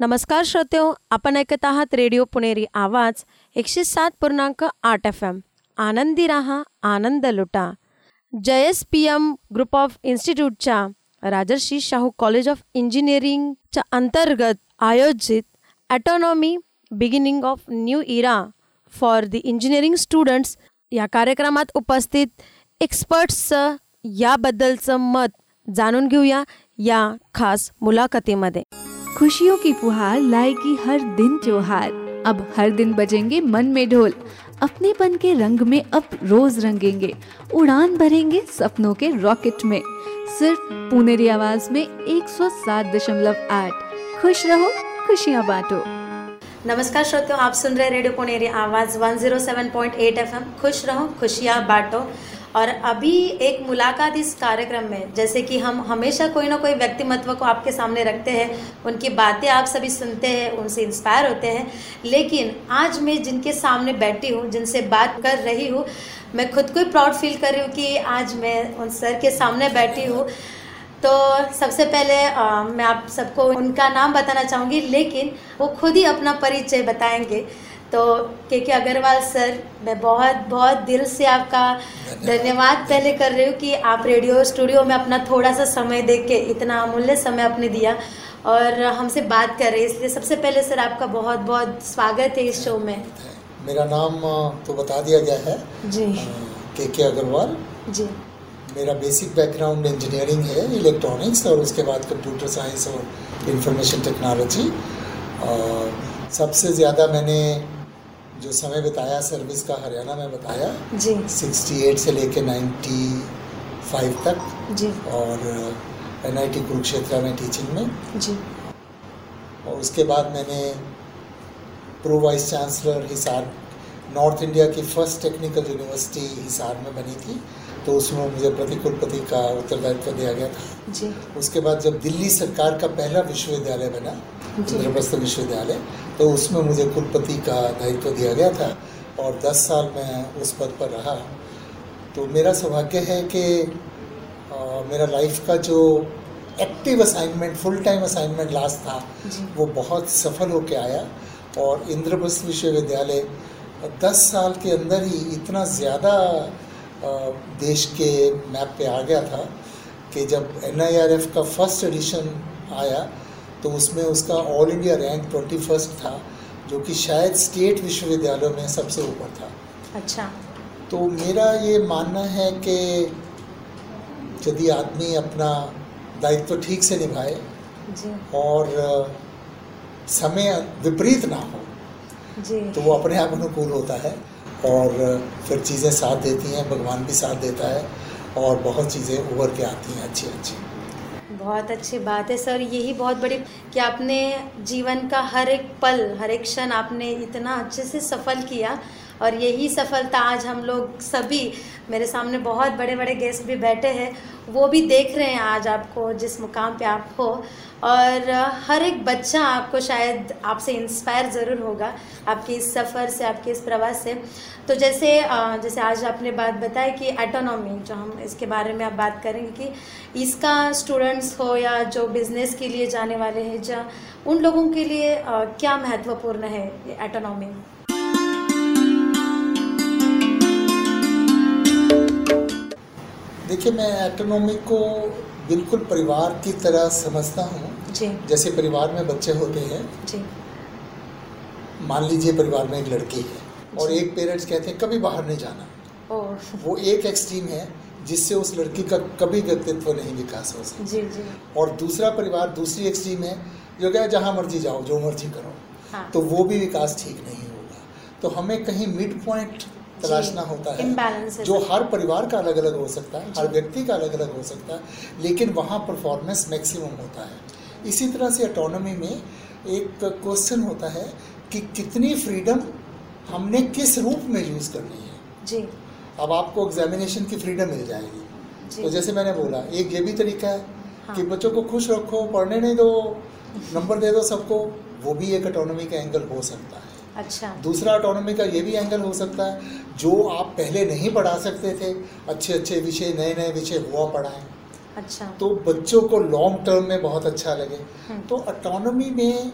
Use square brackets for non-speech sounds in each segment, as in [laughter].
नमस्कार श्रोत्यो आपण ऐकत आहात रेडिओ पुणेरी आवाज एकशे सात पूर्णांक आठ एफ एम आनंदी राहा आनंद लुटा. J S P M group of इन्स्टिट्यूटच्या Rajarshi Shahu college of इंजिनिअरिंगच्या अंतर्गत आयोजित autonomy beginning of new era for the engineering students या कार्यक्रमात उपस्थित एक्सपर्ट्सचं याबद्दलचं मत जाणून घेऊया या खास मुलाखतीमध्ये. खुशियों की फुहार लाएगी हर दिन त्योहार। अब हर दिन बजेंगे मन में ढोल। अपनेपन के रंग में अब रोज रंगेंगे। उड़ान भरेंगे सपनों के रॉकेट में। सिर्फ़ पुनेरी आवाज़ में 107.8 खुश रहो, खुशियाँ बांटो। नमस्कार श्रोतियों आप सुन रहे रेडियो पुनेरी आवाज़ 107.8 एफएम। खुश रहो, खुशियाँ बांटो। और अभी एक मुलाकात इस कार्यक्रम में जैसे कि हम हमेशा कोई ना कोई व्यक्तिमत्व को आपके सामने रखते हैं उनकी बातें आप सभी सुनते हैं उनसे इंस्पायर होते हैं। लेकिन आज मैं जिनके सामने बैठी हूँ जिनसे बात कर रही हूँ मैं खुद को ही प्राउड फील कर रही हूँ कि आज मैं उन सर के सामने बैठी हूँ। तो सबसे पहले आ, मैं आप सबको उनका नाम बताना चाहूँगी लेकिन वो खुद ही अपना परिचय बताएँगे। तो के के अग्रवाल सर मैं बहुत बहुत दिल से आपका धन्यवाद। पहले कर रही हूँ कि आप रेडियो स्टूडियो में अपना थोड़ा सा समय दे के इतना अमूल्य समय आपने दिया और हमसे बात कर रहे हैं। इसलिए सबसे पहले सर आपका बहुत बहुत स्वागत है इस शो में। मेरा नाम तो बता दिया गया है। जी। के के अग्रवाल। जी। मेरा बेसिक बैकग्राउंड इंजीनियरिंग है इलेक्ट्रॉनिक्स और उसके बाद कंप्यूटर साइंस और इंफॉर्मेशन टेक्नोलॉजी सबसे ज़्यादा मैंने जो समय बिताया सर्विस का हरियाणा में बताया जी। 68 से लेके 95 तक। जी। और एन आई टी कुरुक्षेत्र में टीचिंग में। जी। और उसके बाद मैंने pro vice chancellor Hisar north India की फ़र्स्ट टेक्निकल यूनिवर्सिटी हिसार में बनी थी। तो उसमें मुझे प्रतिकुलपति का उत्तरदायित्व दिया गया था। जी। उसके बाद जब दिल्ली सरकार का पहला विश्वविद्यालय बना। इंद्रप्रस्थ विश्वविद्यालय तो उसमें मुझे कुलपति का दायित्व दिया गया था और 10 साल मैं उस पद पर रहा। तो मेरा सौभाग्य है कि मेरा लाइफ का जो active assignment full time assignment last था वो बहुत सफल होकर आया और इंद्रप्रस्थ विश्वविद्यालय 10 साल के अंदर ही इतना ज़्यादा देश के मैप पे आ गया था कि जब एनआईआरएफ का फ़र्स्ट एडिशन आया तो उसमें उसका all India rank twenty first था जो कि शायद स्टेट विश्वविद्यालयों में सबसे ऊपर था। अच्छा। तो मेरा ये मानना है कि यदि आदमी अपना दायित्व ठीक से निभाए जी। और समय विपरीत ना हो जी। तो वो अपने आप अनुकूल होता है और फिर चीज़ें साथ देती हैं भगवान भी साथ देता है और बहुत चीज़ें उभर के आती हैं अच्छी अच्छी बहुत अच्छी बात है, सर। यही बहुत बड़ी कि आपने जीवन का हर एक पल, हर एक क्षण आपने इतना अच्छे से सफल किया। और यही सफलता आज हम लोग सभी, मेरे सामने बहुत बड़े बड़े गेस्ट भी बैठे हैं, वो भी देख रहे हैं आज आपको, जिस मुकाम पे आप हो। और हर एक बच्चा आपको शायद आपसे इंस्पायर ज़रूर होगा, आपके इस सफ़र से, आपके इस प्रवास से। तो जैसे जैसे आज आपने बात बताई कि एटोनॉमी जो हम इसके बारे में आप बात करेंगे कि इसका स्टूडेंट्स हो या जो बिज़नेस के लिए जाने वाले हैं, या उन लोगों के लिए क्या महत्वपूर्ण है एटोनॉमी देखिए मैं एटोनॉमी को बिल्कुल परिवार की तरह समझता हूँ। जैसे परिवार में बच्चे होते हैं मान लीजिए परिवार में एक लड़की है और एक पेरेंट्स कहते हैं कभी बाहर नहीं जाना। ओ। वो एक एक्सट्रीम है जिससे उस लड़की का कभी व्यक्तित्व नहीं विकास हो सकता। जी जी। और दूसरा परिवार दूसरी एक्सट्रीम है जो क्या जहाँ मर्ज़ी जाओ जो मर्ज़ी करो। हाँ। तो वो भी विकास ठीक नहीं होगा। तो हमें कहीं मिड पॉइंट तलाशना होता है। जो हर परिवार का अलग अलग हो सकता है हर व्यक्ति का अलग अलग हो सकता है लेकिन वहाँ परफॉर्मेंस मैक्सिमम होता है। इसी तरह से ऑटोनॉमी में एक क्वेश्चन होता है कि कितनी फ्रीडम हमने किस रूप में यूज़ करनी है। जी। अब आपको एग्जामिनेशन की फ्रीडम मिल जाएगी। तो जैसे मैंने बोला एक ये भी तरीका है हाँ। कि बच्चों को खुश रखो पढ़ने नहीं दो [laughs] नंबर दे दो सबको वो भी एक ऑटोनॉमी का एंगल हो सकता है। अच्छा। दूसरा ऑटोनॉमी का ये भी एंगल हो सकता है जो आप पहले नहीं पढ़ा सकते थे अच्छे अच्छे विषय नए नए विषय हुआ पढ़ाएँ अच्छा। तो बच्चों को लॉन्ग टर्म में बहुत अच्छा लगे। हम्म। तो ऑटोनॉमी में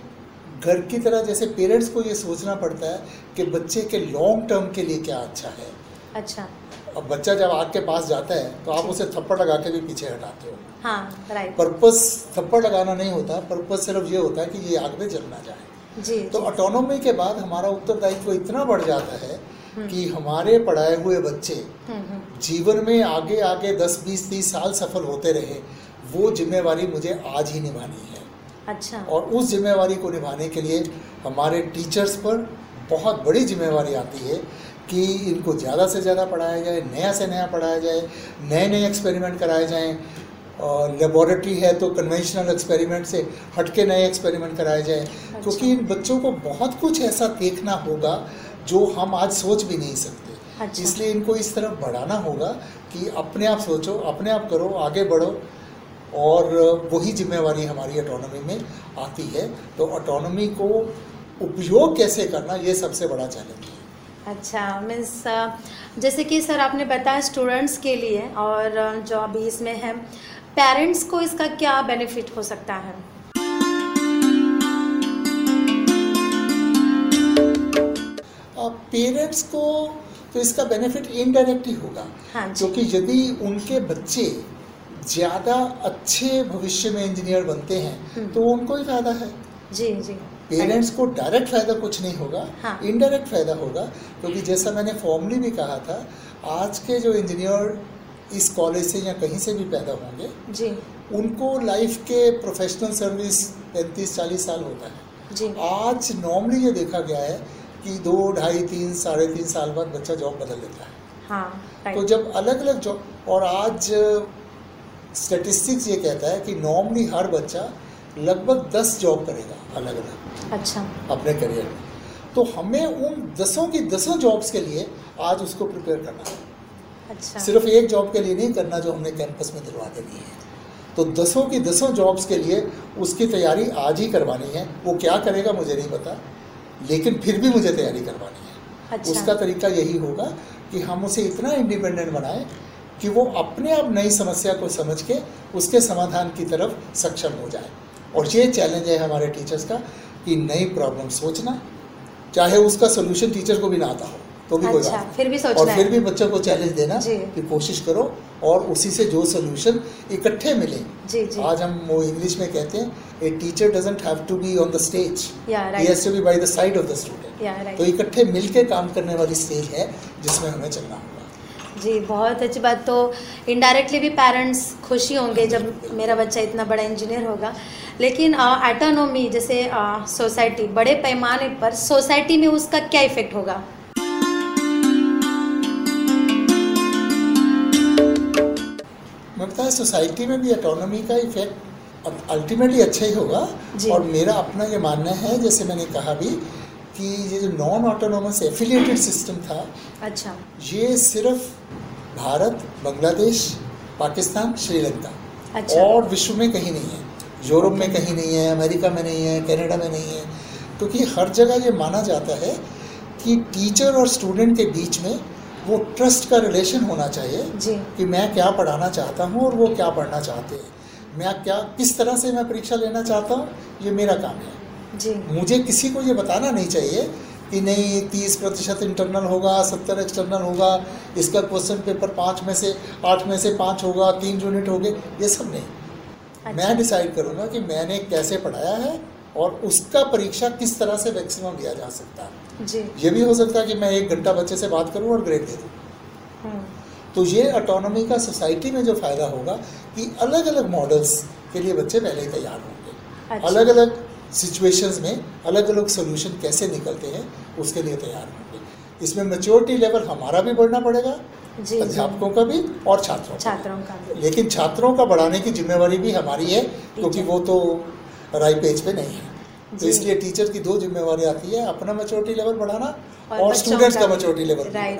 घर की तरह जैसे पेरेंट्स को ये सोचना पड़ता है कि बच्चे के लॉन्ग टर्म के लिए क्या अच्छा है। अच्छा। अब बच्चा जब आपके पास जाता है तो आप उसे थप्पड़ लगा के भी पीछे हटाते हो। हाँ राइट पर्पस थप्पड़ लगाना नहीं होता पर्पस सिर्फ़ ये होता है कि ये आग में जल ना जाए। जी तो ऑटोनोमी के बाद हमारा उत्तरदायित्व इतना बढ़ जाता है कि हमारे पढ़ाए हुए बच्चे हम्म, हम्म, जीवन में आगे आगे 10 20 30 साल सफल होते रहे वो जिम्मेवारी मुझे आज ही निभानी है। अच्छा। और उस जिम्मेवारी को निभाने के लिए हमारे टीचर्स पर बहुत बड़ी जिम्मेवारी आती है कि इनको ज़्यादा से ज़्यादा पढ़ाया जाए नया से नया पढ़ाया जाए नए नए एक्सपेरिमेंट कराए जाएँ। लेबोरेटरी है तो कन्वेंशनल एक्सपेरिमेंट से हटके नए एक्सपेरिमेंट कराए जाएँ। क्योंकि इन बच्चों को बहुत कुछ ऐसा देखना होगा जो हम आज सोच भी नहीं सकते। अच्छा। इसलिए इनको इस तरफ़ बढ़ाना होगा कि अपने आप सोचो अपने आप करो आगे बढ़ो और वही जिम्मेवारी हमारी ऑटोनॉमी में आती है। तो ऑटोनॉमी को उपयोग कैसे करना ये सबसे बड़ा चैलेंज है। अच्छा मीन्स जैसे कि सर आपने बताया स्टूडेंट्स के लिए और जो अभी इसमें है पेरेंट्स को इसका क्या बेनिफिट हो सकता है? पेरेंट्स को तो इसका बेनिफिट इनडायरेक्ट ही होगा। हाँ क्योंकि यदि उनके बच्चे ज़्यादा अच्छे भविष्य में इंजीनियर बनते हैं हम्म। तो उनको ही फ़ायदा है। जी जी। पेरेंट्स को डायरेक्ट फ़ायदा कुछ नहीं होगा हाँ। इनडायरेक्ट फ़ायदा होगा क्योंकि जैसा मैंने फॉर्मली भी कहा था आज के जो इंजीनियर इस कॉलेज से या कहीं से भी पैदा होंगे जी। उनको लाइफ के प्रोफेशनल सर्विस पैंतीस चालीस साल होता है। जी। आज नॉर्मली ये देखा गया है कि दो ढाई तीन साढ़े तीन साल बाद बच्चा जॉब बदल लेता है। हाँ तो जब अलग अलग जॉब और आज स्टेटिस्टिक्स ये कहता है कि नॉर्मली हर बच्चा लगभग दस जॉब करेगा अलग अलग अच्छा। अपने करियर में। तो हमें उन दसों की दसों जॉब्स के लिए आज उसको प्रिपेयर करना है। अच्छा। सिर्फ़ एक जॉब के लिए नहीं करना जो हमने कैंपस में दिलवा देनी है। तो दसों की दसों जॉब्स के लिए उसकी तैयारी आज ही करवानी है। वो क्या करेगा मुझे नहीं पता लेकिन फिर भी मुझे तैयारी करवानी है। अच्छा। उसका तरीका यही होगा कि हम उसे इतना इंडिपेंडेंट बनाएँ कि वो अपने आप नई समस्या को समझ के उसके समाधान की तरफ़ सक्षम हो जाए। और ये चैलेंज है हमारे टीचर्स का कि नई प्रॉब्लम सोचना चाहे उसका सोल्यूशन टीचर को भी ना आता हो। तो भी अच्छा, नहीं। फिर भी सोचना और फिर भी बच्चों को चैलेंज देना। कि कोशिश करो और उसी से जो सोल्यूशन इकट्ठे मिले। जी जी। आज हम वो इंग्लिश में कहते हैं a teacher doesn't have to be on the stage या has to be by the side of the student तो इकट्ठे मिलके काम करने वाली स्टेज है जिसमें हमें चलना होगा। जी बहुत अच्छी बात। तो इनडायरेक्टली भी पेरेंट्स खुशी होंगे जब मेरा बच्चा इतना बड़ा इंजीनियर होगा। लेकिन एटोनोमी जैसे सोसाइटी बड़े पैमाने पर सोसाइटी में उसका क्या इफ़ेक्ट होगा? मैं है सोसाइटी में भी ऑटोनॉमी का इफ़ेक्ट अल्टीमेटली अच्छा ही होगा। और मेरा अपना ये मानना है जैसे मैंने कहा भी कि ये जो नॉन ऑटोनोमस एफिलिएटेड सिस्टम था अच्छा। ये सिर्फ़ भारत बांग्लादेश पाकिस्तान श्रीलंका अच्छा। और विश्व में कहीं नहीं है। यूरोप में कहीं नहीं है अमेरिका में नहीं है कनाडा में नहीं है। क्योंकि हर जगह ये माना जाता है कि टीचर और स्टूडेंट के बीच में वो ट्रस्ट का रिलेशन होना चाहिए जी। कि मैं क्या पढ़ाना चाहता हूँ और वो क्या पढ़ना चाहते हैं। मैं क्या किस तरह से मैं परीक्षा लेना चाहता हूँ ये मेरा काम है। जी। मुझे किसी को ये बताना नहीं चाहिए कि नहीं तीस प्रतिशत इंटरनल होगा सत्तर एक्सटर्नल होगा इसका क्वेश्चन पेपर पाँच में से आठ में से पाँच होगा तीन यूनिट होंगे ये सब नहीं। अच्छा। मैं डिसाइड करूँगा कि मैंने कैसे पढ़ाया है और उसका परीक्षा किस तरह से मैक्सिमम लिया जा सकता है? जी। ये भी हो सकता है कि मैं एक घंटा बच्चे से बात करूँ और ग्रेड दे। दूँ तो ये ऑटोनॉमी का सोसाइटी में जो फ़ायदा होगा कि अलग अलग मॉडल्स के लिए बच्चे पहले ही तैयार होंगे। अच्छा। अलग अलग सिचुएशंस में अलग अलग सोल्यूशन कैसे निकलते हैं उसके लिए तैयार होंगे। इसमें मेच्योरिटी लेवल हमारा भी बढ़ना पड़ेगा अध्यापकों का भी और छात्रों का छात्रों का भी। लेकिन छात्रों का बढ़ाने की जिम्मेवारी भी हमारी है क्योंकि वो तो राई पेज पे नहीं है। तो इसलिए टीचर की दो जिम्मेवारी आती है अपना मेच्योरिटी लेवल बढ़ाना और और स्टूडेंट्स का। मेच्योरिटी लेवल बढ़ाना।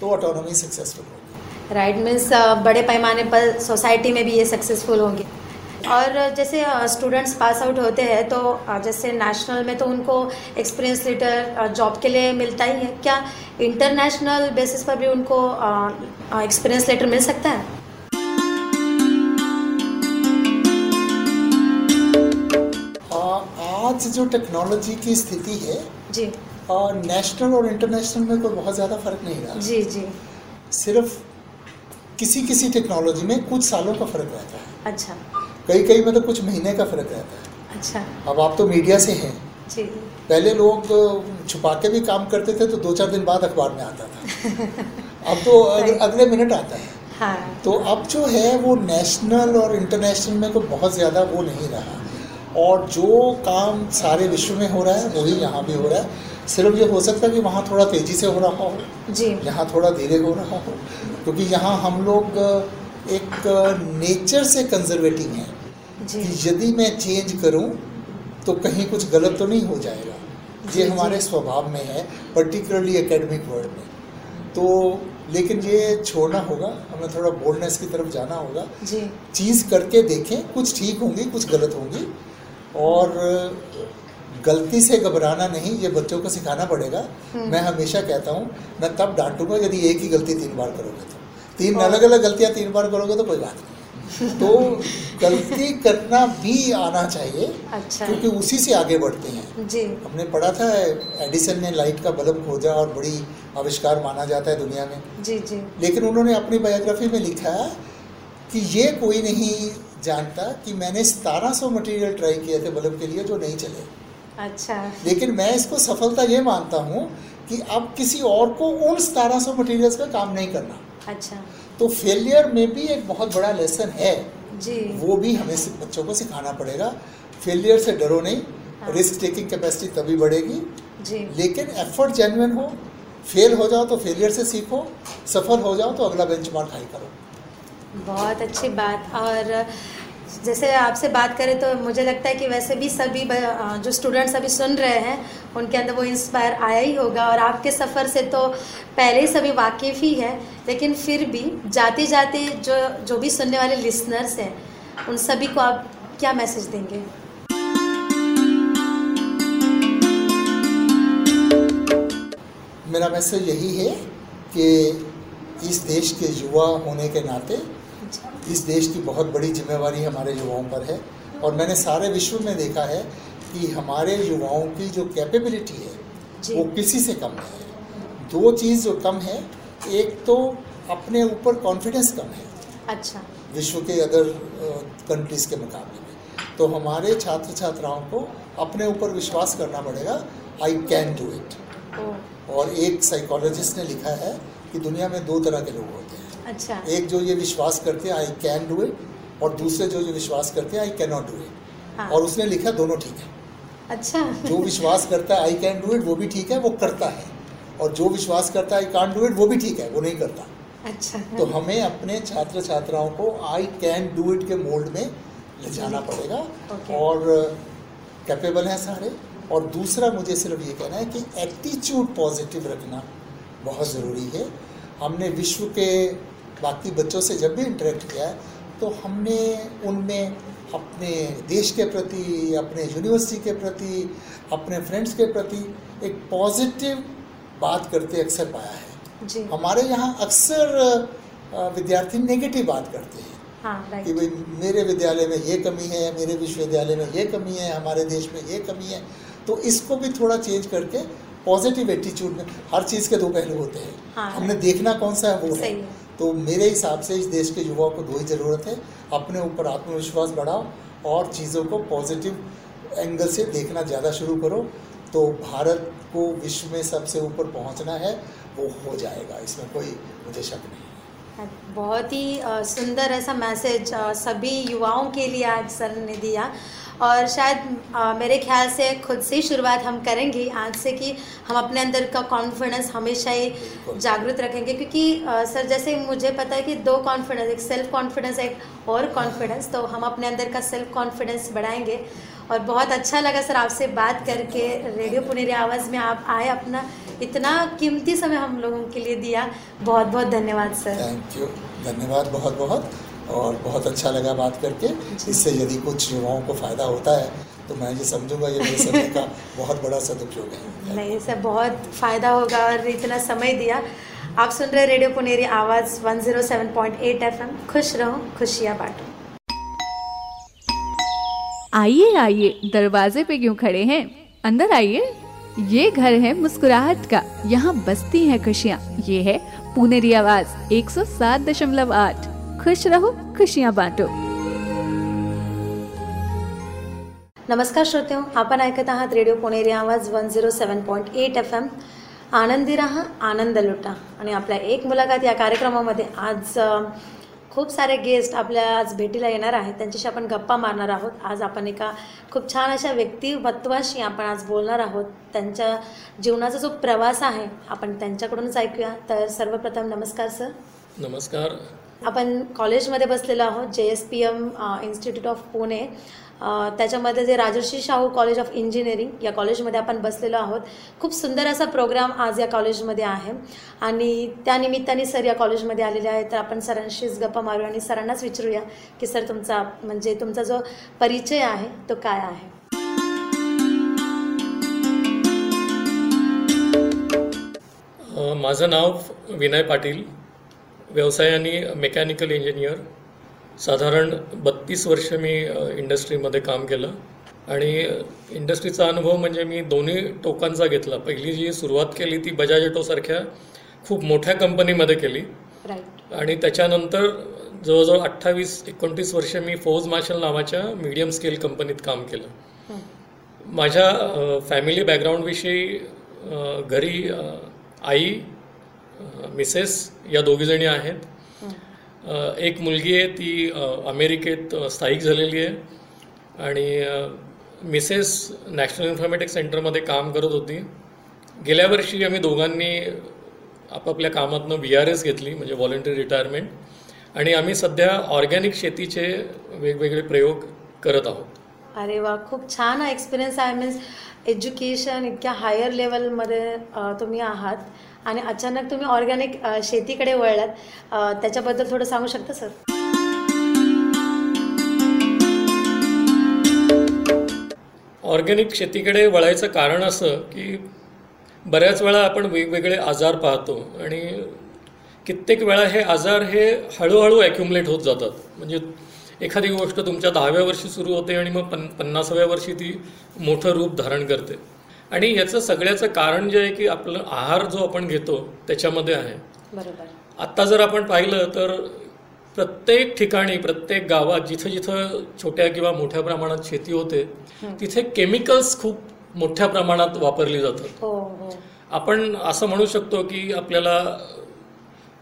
तो ऑटोनॉमी सक्सेसफुल होगी। राइट मीन्स बड़े पैमाने पर सोसाइटी में भी ये सक्सेसफुल होंगे। और जैसे स्टूडेंट्स पास आउट होते हैं तो जैसे नेशनल में तो उनको एक्सपीरियंस लेटर जॉब के लिए मिलता ही है। क्या इंटरनेशनल बेसिस पर भी उनको एक्सपीरियंस लेटर मिल सकता है? जो टेक्नोलॉजी की स्थिति है जी। और नेशनल और इंटरनेशनल में कोई बहुत ज़्यादा फ़र्क नहीं रहा। जी जी। सिर्फ़ किसी किसी टेक्नोलॉजी में कुछ सालों का फ़र्क रहता है। अच्छा। कई कई में तो कुछ महीने का फ़र्क रहता है। अच्छा। अब आप तो मीडिया से हैं। जी। पहले लोग छुपा के भी काम करते थे तो दो चार दिन बाद अखबार में आता था। [laughs] अब तो अग, अगले मिनट आता है। हाँ। तो अब जो है वो नेशनल और इंटरनेशनल में तो बहुत ज़्यादा वो नहीं रहा। और जो काम सारे विश्व में हो रहा है वही यहाँ भी हो रहा है। सिर्फ़ ये हो सकता है कि वहाँ थोड़ा तेज़ी से हो रहा हो जी। यहाँ थोड़ा धीरे हो रहा हो क्योंकि यहाँ हम लोग एक नेचर से कंजर्वेटिव हैं कि यदि मैं चेंज करूँ तो कहीं कुछ गलत तो नहीं हो जाएगा। ये हमारे स्वभाव में है पर्टिकुलरली एकेडमिक वर्ल्ड में। तो लेकिन ये छोड़ना होगा हमें थोड़ा बोल्डनेस की तरफ़ जाना होगा। चीज़ करके देखें कुछ ठीक होंगी कुछ गलत होंगी और गलती से घबराना नहीं ये बच्चों को सिखाना पड़ेगा। हम्म। मैं हमेशा कहता हूँ मैं तब डांटूँगा यदि एक ही गलती तीन बार करोगे तो। तीन अलग अलग गलतियाँ तीन बार करोगे तो कोई बात नहीं। [laughs] तो गलती करना भी आना चाहिए अच्छा। क्योंकि उसी से आगे बढ़ते हैं। जी। हमने पढ़ा था एडिसन ने लाइट का बल्ब खोजा और बड़ी आविष्कार माना जाता है दुनिया में। जी जी। लेकिन उन्होंने अपनी बायोग्राफी में लिखा कि ये कोई नहीं जानता कि मैंने सतारह सौ मटेरियल ट्राई किए थे बल्ब के लिए जो नहीं चले। अच्छा। लेकिन मैं इसको सफलता ये मानता हूँ कि अब किसी और को उन 1700 मटेरियल्स का काम नहीं करना। अच्छा। तो फेलियर में भी एक बहुत बड़ा लेसन है। जी। वो भी हमें से- बच्चों को सिखाना पड़ेगा। फेलियर से डरो नहीं। हाँ। रिस्क टेकिंग कैपेसिटी तभी बढ़ेगी। जी। लेकिन एफर्ट जेन्युइन हो फेल हो जाओ तो फेलियर से सीखो सफल हो जाओ तो अगला बेंचमार्क हाई करो। बहुत अच्छी बात। और जैसे आपसे बात करें तो मुझे लगता है कि वैसे भी सभी जो स्टूडेंट्स अभी सुन रहे हैं, उनके अंदर वो इंस्पायर आया ही होगा। और आपके सफ़र से तो पहले ही सभी वाकिफ़ ही है, लेकिन फिर भी जाते जाते जो जो भी सुनने वाले लिसनर्स हैं, उन सभी को आप क्या मैसेज देंगे? मेरा मैसेज यही है कि इस देश के युवा होने के नाते इस देश की बहुत बड़ी जिम्मेवारी हमारे युवाओं पर है और मैंने सारे विश्व में देखा है कि हमारे युवाओं की जो कैपेबिलिटी है वो किसी से कम नहीं है। दो चीज़ जो कम है एक तो अपने ऊपर कॉन्फिडेंस कम है। अच्छा। विश्व के अदर कंट्रीज़ के मुकाबले में। तो हमारे छात्र छात्राओं को अपने ऊपर विश्वास करना पड़ेगा आई कैन डू इट और एक साइकोलॉजिस्ट ने लिखा है कि दुनिया में दो तरह के लोग होते हैं। अच्छा। एक जो ये विश्वास करते हैं आई कैन डू इट और दूसरे जो ये विश्वास करते हैं I can not do it और उसने लिखा दोनों ठीक है। अच्छा। जो विश्वास करता है आई कैन डू इट वो भी ठीक है वो करता है। और जो विश्वास करता है आई कान डू इट वो भी ठीक है वो नहीं करता। अच्छा। तो हमें अपने छात्र छात्राओं को आई कैन डू इट के मोल्ड में ले जाना पड़ेगा। Okay. और कैपेबल हैं सारे। और दूसरा मुझे सिर्फ़ ये कहना है कि एटीट्यूड पॉजिटिव रखना बहुत ज़रूरी है। हमने विश्व के बाकी बच्चों से जब भी इंटरेक्ट किया है तो हमने उनमें अपने देश के प्रति अपने यूनिवर्सिटी के प्रति अपने फ्रेंड्स के प्रति एक पॉजिटिव बात करते अक्सर पाया है। जी। हमारे यहाँ अक्सर विद्यार्थी नेगेटिव बात करते हैं। हाँ कि भाई मेरे विद्यालय में ये कमी है मेरे विश्वविद्यालय में ये कमी है हमारे देश में ये कमी है। तो इसको भी थोड़ा चेंज करके पॉजिटिव एटीट्यूड में हर चीज़ के दो पहलू होते हैं। हाँ। हमने देखना कौन सा है वो है। है। तो मेरे हिसाब से इस देश के युवाओं को दो ही ज़रूरत है, अपने ऊपर आत्मविश्वास बढ़ाओ और चीज़ों को पॉजिटिव एंगल से देखना ज़्यादा शुरू करो। तो भारत को विश्व में सबसे ऊपर पहुँचना है, वो हो जाएगा, इसमें कोई मुझे शक नहीं। बहुत ही सुंदर ऐसा मैसेज सभी युवाओं के लिए आज सर ने दिया। और शायद मेरे ख्याल से खुद से शुरुआत हम करेंगे आज से कि हम अपने अंदर का कॉन्फिडेंस हमेशा ही जागृत रखेंगे। क्योंकि सर जैसे मुझे पता है कि दो कॉन्फिडेंस एक सेल्फ कॉन्फिडेंस एक और कॉन्फिडेंस तो हम अपने अंदर का सेल्फ कॉन्फिडेंस बढ़ाएँगे। और बहुत अच्छा लगा सर आपसे बात करके। रेडियो पुनेरी आवाज़ में आप आए अपना इतना कीमती समय हम लोगों के लिए दिया। बहुत बहुत धन्यवाद सर। थैंक यू धन्यवाद बहुत बहुत और बहुत अच्छा लगा बात करके। इससे यदि कुछ युवाओं को फ़ायदा होता है तो मैं ये समझूँगा ये मेरे समय का बहुत बड़ा सदुपयोग है। नहीं सर बहुत फ़ायदा होगा और इतना समय दिया। आप सुन रहे रेडियो पुनेरी आवाज़ 107.8 एफएम खुश रहो खुशियाँ बांटो। आइए आइए, दरवाजे पे क्यों खड़े हैं? अंदर आइए। ये घर है मुस्कुराहट का। यहाँ बसती हैं खुशियाँ। ये है पुनेरी आवाज़ 107.8 खुश रहो, खुशियाँ बांटो। नमस्कार श्रोते आपण ऐकत आहात radio Puneri Awaaz one zero seven point eight F M Anandi राहा, आनंद लुटा। आणि आपल्या एक मुलाखत या कार्यक्रमामध्ये आज खूप सारे गेस्ट आपल्या आज भेटीला येणार आहेत. त्यांच्याशी आपण गप्पा मारणार आहोत. आज आपण एका खूप छान अशा व्यक्तिमत्वाशी आपण आज बोलणार आहोत. त्यांच्या जीवनाचा जो प्रवास आहे आपण त्यांच्याकडूनच ऐकूया. तर सर्वप्रथम नमस्कार सर. नमस्कार. आपण कॉलेजमध्ये बसलेलो आहोत J S P M institute of Pune त्याच्यामध्ये जे Rajarshi Shahu college of engineering या कॉलेजमध्ये आपण बसलेलो आहोत. खूप सुंदर असा प्रोग्राम आज या कॉलेजमध्ये आहे. आणि त्यानिमित्ताने सर या कॉलेजमध्ये आलेले आहेत. तर आपण सरांशीच गप्पा मारूया आणि सरांनाच विचारूया की सर तुमचा म्हणजे तुमचा जो परिचय आहे तो काय आहे? माझं नाव विनय पाटील. व्यवसायाने मेकॅनिकल इंजिनियर. साधारण बत्तीस वर्ष मी इंडस्ट्रीमध्ये काम केलं. आणि इंडस्ट्रीचा अनुभव म्हणजे मी दोन्ही टोकांचा घेतला. पहिली जी सुरुवात केली ती बजाज ऑटोसारख्या खूप मोठ्या कंपनीमध्ये केली. आणि त्याच्यानंतर जवळजवळ अठ्ठावीस एकोणतीस वर्ष मी फौज मार्शल नावाच्या मीडियम स्केल कंपनीत काम केलं. माझ्या फॅमिली बॅकग्राऊंडविषयी घरी आई मिसेस या दोघीजणी आहेत. एक मुलगी आहे ती अमेरिकेत स्थायिक झालेली आहे. आणि मिसेस नॅशनल इन्फॉर्मॅटिक्स सेंटरमध्ये काम करत होती. गेल्या वर्षी आम्ही दोघांनी आपापल्या कामातनं बी आर एस घेतली म्हणजे व्हॉलेंटरी रिटायरमेंट आणि आम्ही सध्या ऑर्गॅनिक शेतीचे वेगवेगळे प्रयोग करत आहोत. अरे वा खूप छान एक्सपिरियन्स आहे. मीन्स एज्युकेशन इतक्या हायर लेवलमध्ये तुम्ही आहात. आणि अचानक तुम्ही ऑर्गॅनिक शेतीकडे वळलात. त्याच्याबद्दल थोडं सांगू शकता सर? ऑर्गॅनिक शेतीकडे वळायचं कारण असं की बऱ्याच वेळा आपण वेगवेगळे आजार पाहतो आणि कित्येक वेळा हे आजार हे हळूहळू ॲक्युमुलेट होत जातात. म्हणजे एखादी गोष्ट तुमच्या दहाव्या वर्षी सुरू होते आणि मग पन पन्नासाव्या वर्षी ती मोठं रूप धारण करते. आणि याचं सगळ्याचं कारण जे आहे की आपलं आहार जो आपण घेतो त्याच्यामध्ये आहे. बरोबर. आत्ता जर आपण पाहिलं तर प्रत्येक ठिकाणी प्रत्येक गावात जिथं जिथं छोट्या किंवा मोठ्या प्रमाणात शेती होते तिथे केमिकल्स खूप मोठ्या प्रमाणात वापरली जातात. हो हो. आपण असं म्हणू शकतो की आपल्याला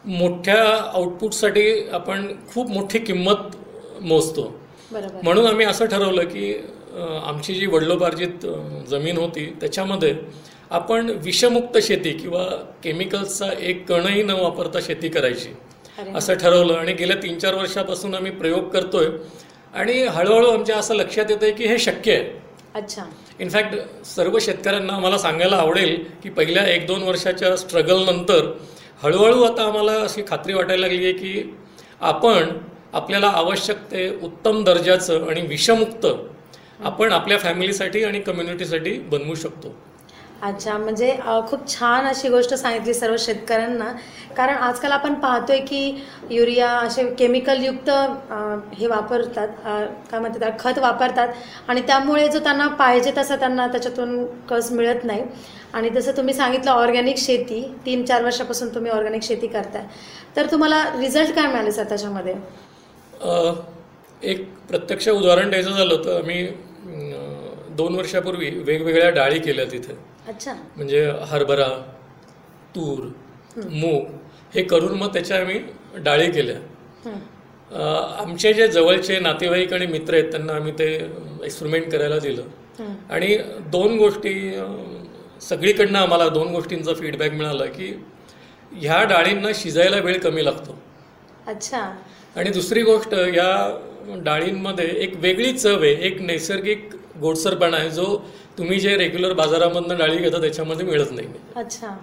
मोठ्या आउटपुटसाठी आपण खूप मोठी किंमत मोजतो. म्हणून आम्ही असं ठरवलं की आमची जी वडिलोपार्जित अं, जमीन होती त्याच्यामध्ये आपण विषमुक्त शेती किंवा केमिकल्सचा एक कणही न वापरता शेती करायची. असं ठरवलं आणि गेल्या तीन चार वर्षापासून आम्ही प्रयोग करतोय. आणि हळूहळू आमच्या असं लक्षात येतं की हे शक्य आहे. अच्छा. इनफॅक्ट सर्व शेतकऱ्यांना आम्हाला सांगायला आवडेल की पहिल्या एक दोन वर्षाच्या स्ट्रगलनंतर हळूहळू आता आम्हाला अशी खात्री वाटायला लागली आहे की आपण आपल्याला आवश्यक ते उत्तम दर्जाचं आणि विषमुक्त आपण आपल्या फॅमिलीसाठी आणि कम्युनिटीसाठी बनवू शकतो. अच्छा म्हणजे खूप छान अशी गोष्ट सांगितली सर्व शेतकऱ्यांना. कारण आजकाल आपण पाहतोय की युरिया असे केमिकलयुक्त हे वापरतात काय म्हणतात त्याला, खत वापरतात. आणि त्यामुळे जो त्यांना पाहिजे तसं त्यांना त्याच्यातून कस मिळत नाही. आणि जसं तुम्ही सांगितलं ऑर्गॅनिक शेती तीन चार वर्षापासून तुम्ही ऑर्गॅनिक शेती करताय. तर तुम्हाला रिझल्ट काय मिळाले सर त्याच्यामध्ये? एक प्रत्यक्ष उदाहरण द्यायचं झालं तर आम्ही दोन वर्षापूर्वी वेगवेगळ्या डाळी केल्या तिथे. अच्छा. म्हणजे हरभरा तूर मूग हे करून मग त्याच्या आम्ही डाळी केल्या. आमचे जे जवळचे नातेवाईक आणि मित्र आहेत त्यांना आम्ही ते एक्सपेरिमेंट करायला दिलं. आणि दोन गोष्टी सगळीकडनं आम्हाला दोन गोष्टींचा फीडबॅक मिळाला की ह्या डाळींना शिजायला वेळ कमी लागतो. अच्छा. आणि दुसरी गोष्ट या डाळींमध्ये एक वेगळी चव आहे एक नैसर्गिक गोडसरपणा आहे जो तुम्ही जे रेग्युलर बाजारामधनं डाळी घेता त्याच्यामध्ये मिळत नाही. अच्छा.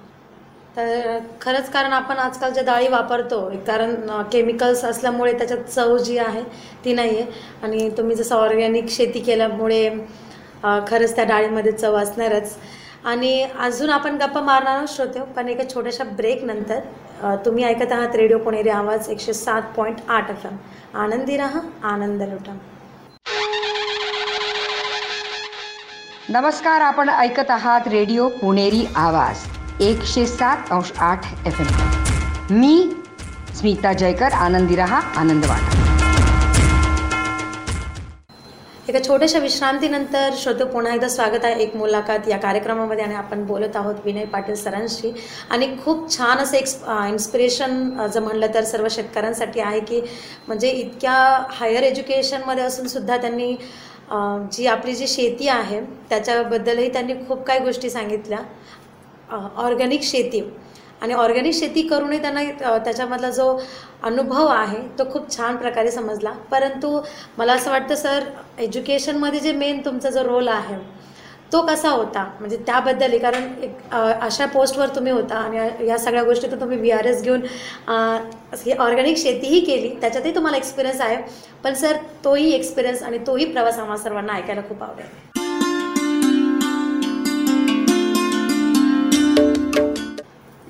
तर खरंच कारण आपण आजकाल ज्या डाळी वापरतो एक कारण केमिकल्स असल्यामुळे त्याच्यात चव जी आहे ती नाही आहे आणि तुम्ही जसं ऑर्गॅनिक शेती केल्यामुळे खरंच त्या डाळीमध्ये चव असणारच. आणि अजून आपण गप्पा मारणार आहोत श्रोते हो, पण एका छोट्याशा ब्रेक नंतर तुम्ही ऐकत आहात रेडिओ पुणेरी आवाज एकशे सात पॉईंट आठ एफ एम आनंदी राहा आनंद लुटा. नमस्कार आपण ऐकत आहात रेडिओ पुणेरी आवाज एकशे सात अंश आठ एफ एम. मी स्मिता जयकर आनंदी रहा आनंद वाटा एका छोट्याशा विश्रांतीनंतर श्रोते पुन्हा एकदा स्वागत आहे एक मुलाखत या कार्यक्रमामध्ये आणि आपण बोलत आहोत विनय पाटील सरांशी. आणि खूप छान असं एक इन्स्पिरेशन जर म्हणलं तर सर्व शेतकऱ्यांसाठी आहे की म्हणजे इतक्या हायर एज्युकेशनमध्ये असूनसुद्धा त्यांनी जी आपली जी शेती आहे त्याच्याबद्दलही त्यांनी खूप काही गोष्टी सांगितल्या. ऑर्गॅनिक शेती. आणि ऑर्गॅनिक शेती करूनही त्यांना त्याच्यामधला जो अनुभव आहे तो खूप छान प्रकारे समजला. परंतु मला असं वाटतं सर एज्युकेशनमध्ये जे मेन तुमचा जो रोल आहे तो कसा होता? म्हणजे त्याबद्दल कारण एक अशा पोस्टवर तुम्ही होता आणि या सगळ्या गोष्टीतून तुम्ही बी आर एस घेऊन ही ऑर्गॅनिक शेतीही केली त्याच्यातही तुम्हाला एक्सपिरियन्स आहे. पण सर तोही एक्सपिरियन्स आणि तोही प्रवास आम्हाला सर्वांना ऐकायला खूप आवडेल.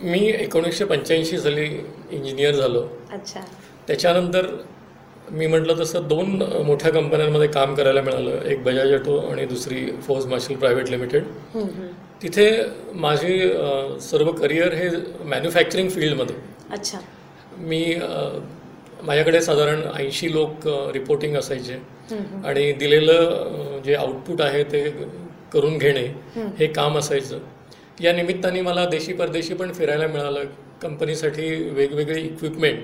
मी एकोणीसशे पंच्याऐंशी साली इंजिनियर झालो. अच्छा. त्याच्यानंतर मी म्हटलं तसं दोन मोठ्या कंपन्यांमध्ये काम करायला मिळालं. एक बजाज ऑटो आणि दुसरी फौज मार्शल प्रायव्हेट लिमिटेड तिथे माझी सर्व करिअर हे मॅन्युफॅक्चरिंग फील्डमध्ये अच्छा. मी माझ्याकडे साधारण ऐंशी लोक रिपोर्टिंग असायचे. आणि दिलेलं जे आउटपुट आहे ते करून घेणे हे काम असायचं. या निमित्ताने मला देशी परदेशी पण फिरायला मिळालं. कंपनीसाठी वेगवेगळी इक्विपमेंट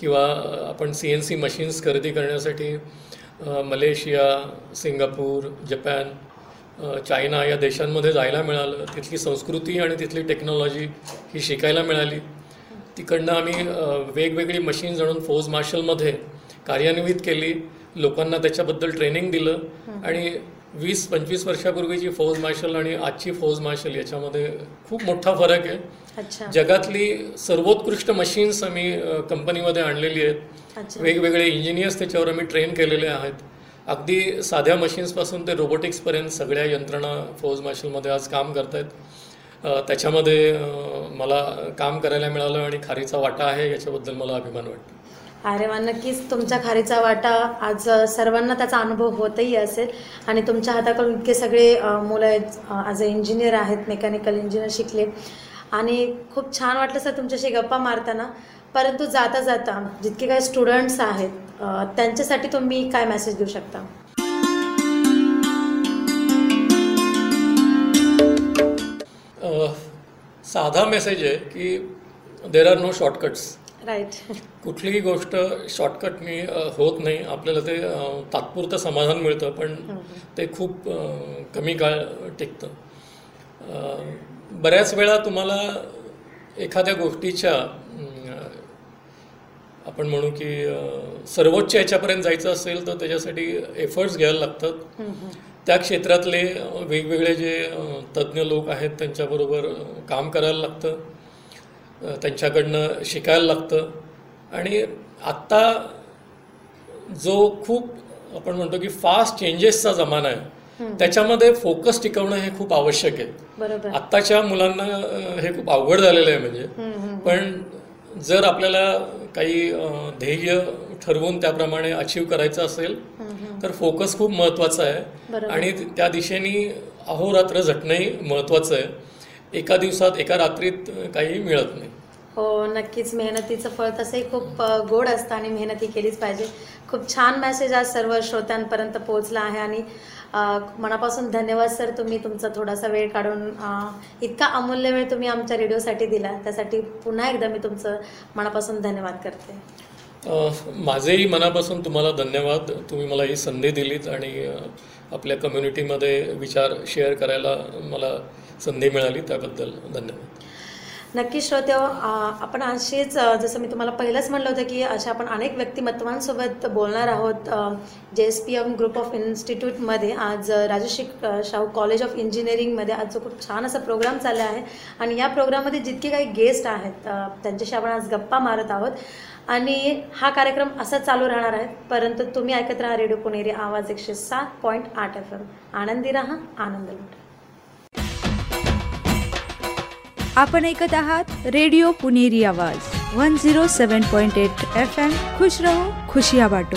किंवा आपण सी एन सी मशीन्स खरेदी करण्यासाठी मलेशिया सिंगापूर जपान चायना या देशांमध्ये जायला मिळालं. तिथली संस्कृती आणि तिथली टेक्नॉलॉजी ही शिकायला मिळाली. तिकडनं आम्ही वेगवेगळी मशीन्स आणून फौज मार्शलमध्ये कार्यान्वित केली. लोकांना त्याच्याबद्दल ट्रेनिंग दिलं. आणि वीस पंचवीस वर्षापूर्वीची फौज मार्शल आणि आजची फौज मार्शल याच्यामध्ये खूप मोठा फरक आहे. जगातली सर्वोत्कृष्ट मशीन्स आम्ही कंपनीमध्ये आणलेली आहेत. वेगवेगळे इंजिनियर्स त्याच्यावर आम्ही ट्रेन केलेले आहेत. अगदी साध्या मशीन्सपासून ते रोबोटिक्सपर्यंत सगळ्या यंत्रणा फौज मार्शलमध्ये आज काम करत आहेत त्याच्यामध्ये मला काम करायला मिळालं आणि खारीचा वाटा आहे याच्याबद्दल मला अभिमान वाटतो. अरे वा नक्कीच तुमच्या खारीचा वाटा आज सर्वांना त्याचा अनुभव होतही असेल. आणि तुमच्या हाताकडून इतके सगळे मुलं ॲज अ इंजिनियर आहेत मेकॅनिकल इंजिनियर शिकले. आणि खूप छान वाटलं सर तुमच्याशी गप्पा मारताना. परंतु जाता जाता जितके काही स्टुडंट्स आहेत त्यांच्यासाठी तुम्ही काय मेसेज देऊ शकता? साधा मेसेज आहे की there are no shortcuts right कुठलीही गोष्ट शॉर्टकटनी होत नाही. आपल्याला ते तात्पुरतं समाधान मिळतं पण ते खूप कमी काळ टिकतं. बऱ्याच वेळा तुम्हाला एखाद्या गोष्टीच्या आपण म्हणू की सर्वोच्च याच्यापर्यंत जायचं असेल तर त्याच्यासाठी एफर्ट्स घ्यायला लागतात. त्या क्षेत्रातले वेगवेगळे जे तज्ज्ञ लोक आहेत त्यांच्याबरोबर काम करायला लागतं. त्यांच्याकडनं शिकायला लागतं. आणि आत्ता जो खूप आपण म्हणतो की फास्ट चेंजेसचा जमाना आहे त्याच्यामध्ये फोकस टिकवणं हे खूप आवश्यक आहे. आत्ताच्या मुलांना हे खूप अवघड झालेलं आहे म्हणजे. पण जर आपल्याला काही ध्येय ठरवून त्याप्रमाणे अचीव करायचं असेल तर फोकस खूप महत्त्वाचा आहे. आणि त्या दिशेने अहोरात्र झटणंही महत्वाचं आहे. एका दिवसात एका रात्रीत काही मिळत नाही. हो नक्कीच मेहनतीचं फळ तसंही खूप गोड असतं आणि मेहनती केलीच पाहिजे. खूप छान मेसेज आज सर्व श्रोत्यांपर्यंत पोहोचला आहे आणि मनापासून धन्यवाद सर तुम्ही तुमचा थोडासा वेळ काढून इतका अमूल्य वेळ तुम्ही आमच्या रेडिओसाठी दिला. त्यासाठी पुन्हा एकदा मी तुमचं मनापासून धन्यवाद करते. माझेही मनापासून तुम्हाला धन्यवाद. तुम्ही मला ही संधी दिलीत आणि आपल्या कम्युनिटीमध्ये विचार शेअर करायला मला संधी मिळाली त्याबद्दल धन्यवाद. नक्की श्रोते हो, आपण असेच जसं मी तुम्हाला पहिलंच म्हटलं होतं की अशा आपण अनेक व्यक्तिमत्वांसोबत बोलणार आहोत. J S P M group of इन्स्टिट्यूटमध्ये आज राजश्री शाहू कॉलेज ऑफ इंजिनिअरिंगमध्ये आज जो खूप छान असा प्रोग्राम चालला आहे. आणि या प्रोग्राममध्ये जितके काही गेस्ट आहेत त्यांच्याशी आपण आज गप्पा मारत आहोत. आणि हा कार्यक्रम असा चालू राहणार आहे परंतु तुम्ही ऐकत राहा रेडिओ पुणेरी आवाज एकशे सात पॉईंट आठ एफ एम आनंदी राहा आनंद लुटा. आपण ऐकत आहात radio Puneri Awaaz. One zero seven point eight F M खुश राहू खुशिया वाटो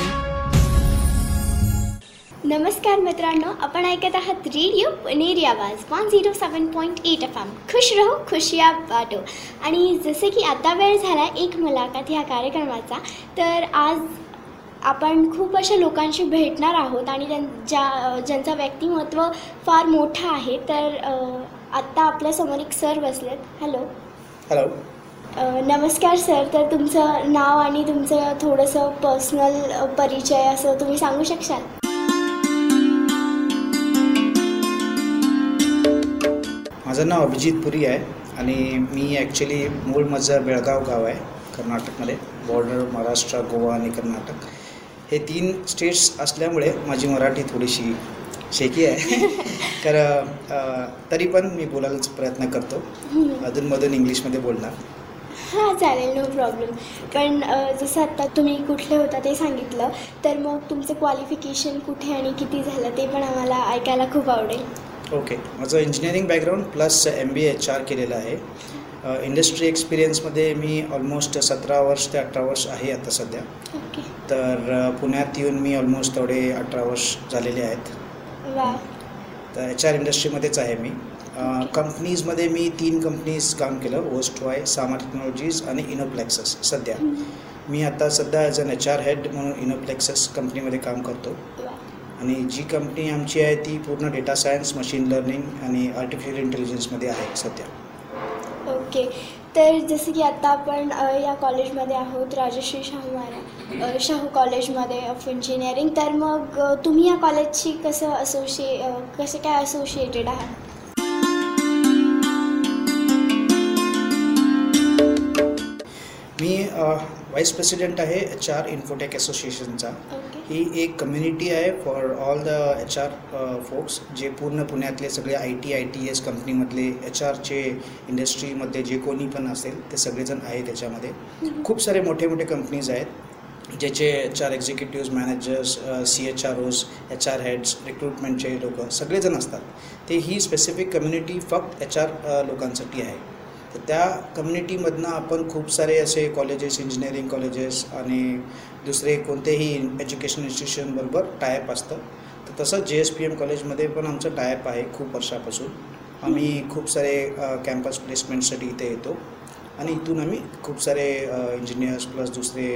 नमस्कार मित्रांनो आपण ऐकत आहात radio Puneri Awaaz one zero seven point eight F M खुश राहू खुशिया वाटो आणि जसे की आता वेळ झाला एक मुलाखत ह्या कार्यक्रमाचा तर आज आपण खूप अशा लोकांशी भेटणार आहोत आणि त्यां ज्या ज्यांचं व्यक्तिमत्व फार मोठं आहे तर आत्ता आपल्यासमोर एक सर बसलेत. हॅलो हॅलो नमस्कार सर. तर तुमचं नाव आणि तुमचं थोडंसं पर्सनल परिचय असं तुम्ही सांगू शकशाल? माझं नाव अभिजित पुरी आहे आणि मी ॲक्च्युली मूळ माझं बेळगाव गाव आहे कर्नाटकमध्ये. बॉर्डर महाराष्ट्र गोवा आणि कर्नाटक. हे तीन स्टेट्स असल्यामुळे माझी मराठी थोडीशी शेकी आहे. [laughs] तर तरी पण मी बोलायलाच प्रयत्न करतो. अधूनमधून इंग्लिशमध्ये बोलणार. हां चालेल नो प्रॉब्लेम पण जसं आत्ता तुम्ही कुठले होता ते सांगितलं तर मग तुमचं क्वालिफिकेशन कुठे आणि किती झालं ते पण आम्हाला ऐकायला खूप आवडेल. ओके माझं engineering background plus M B H R केलेलं आहे. इंडस्ट्री एक्सपिरियन्समध्ये मी ऑलमोस्ट सतरा वर्ष ते अठरा वर्ष आहे आता सध्या. ओके तर पुण्यात येऊन मी ऑलमोस्ट तेवढे अठरा वर्ष झालेले आहेत. वा. तर एच आर इंडस्ट्रीमध्येच आहे मी. कंपनीजमध्ये मी तीन कंपनीज काम केलं ओस्ट वाय सामा टेक्नॉलॉजीज आणि इनोप्लेक्सस सध्या. मी आता सध्या as an H R head म्हणून इनोप्लेक्सस कंपनीमध्ये काम करतो. आणि जी कंपनी आमची आहे ती पूर्ण डेटा सायन्स मशीन लर्निंग आणि आर्टिफिशियल इंटेलिजन्समध्ये आहे सध्या. ओके. तर जसं की आत्ता आपण य कॉलेजमध्ये आहोत, राजश्री शाहू महाराज शाहू कॉलेजमध्ये ऑफ़ इंजिनिअरिंग तर मग तुम्हें या कॉलेजशी कसं असोशिए कसं काय असोशिएटेड आहात? मी व्हाईस प्रेसिडेंट आहे एच आर इन्फोटेक असोसिएशनचा ही एक कम्युनिटी आहे for all the H R folks जे पूर्ण पुण्यातले सगळे I T I T S कंपनीमधले H आरचे इंडस्ट्रीमध्ये जे कोणी पण असेल ते सगळेजण आहे त्याच्यामध्ये. खूप सारे मोठे मोठे कंपनीज आहेत ज्याचे H R executives managers C H R Os H R heads रिक्रुटमेंटचे लोक सगळेजण असतात. ते ही स्पेसिफिक कम्युनिटी फक्त एच आर लोकांसाठी आहे. तर त्या कम्युनिटीमधनं आपण खूप सारे असे कॉलेजेस इंजिनिअरिंग कॉलेजेस आणि दुसरे कोणतेही एज्युकेशन इन्स्टिट्यूशनबरोबर टायअप असतं. तर तसंच जे एस पी एम कॉलेजमध्ये पण आमचं टायअप आहे खूप वर्षापासून. आम्ही खूप सारे कॅम्पस प्लेसमेंटसाठी इथे येतो. आणि इथून आम्ही खूप सारे इंजिनियर्स प्लस दुसरे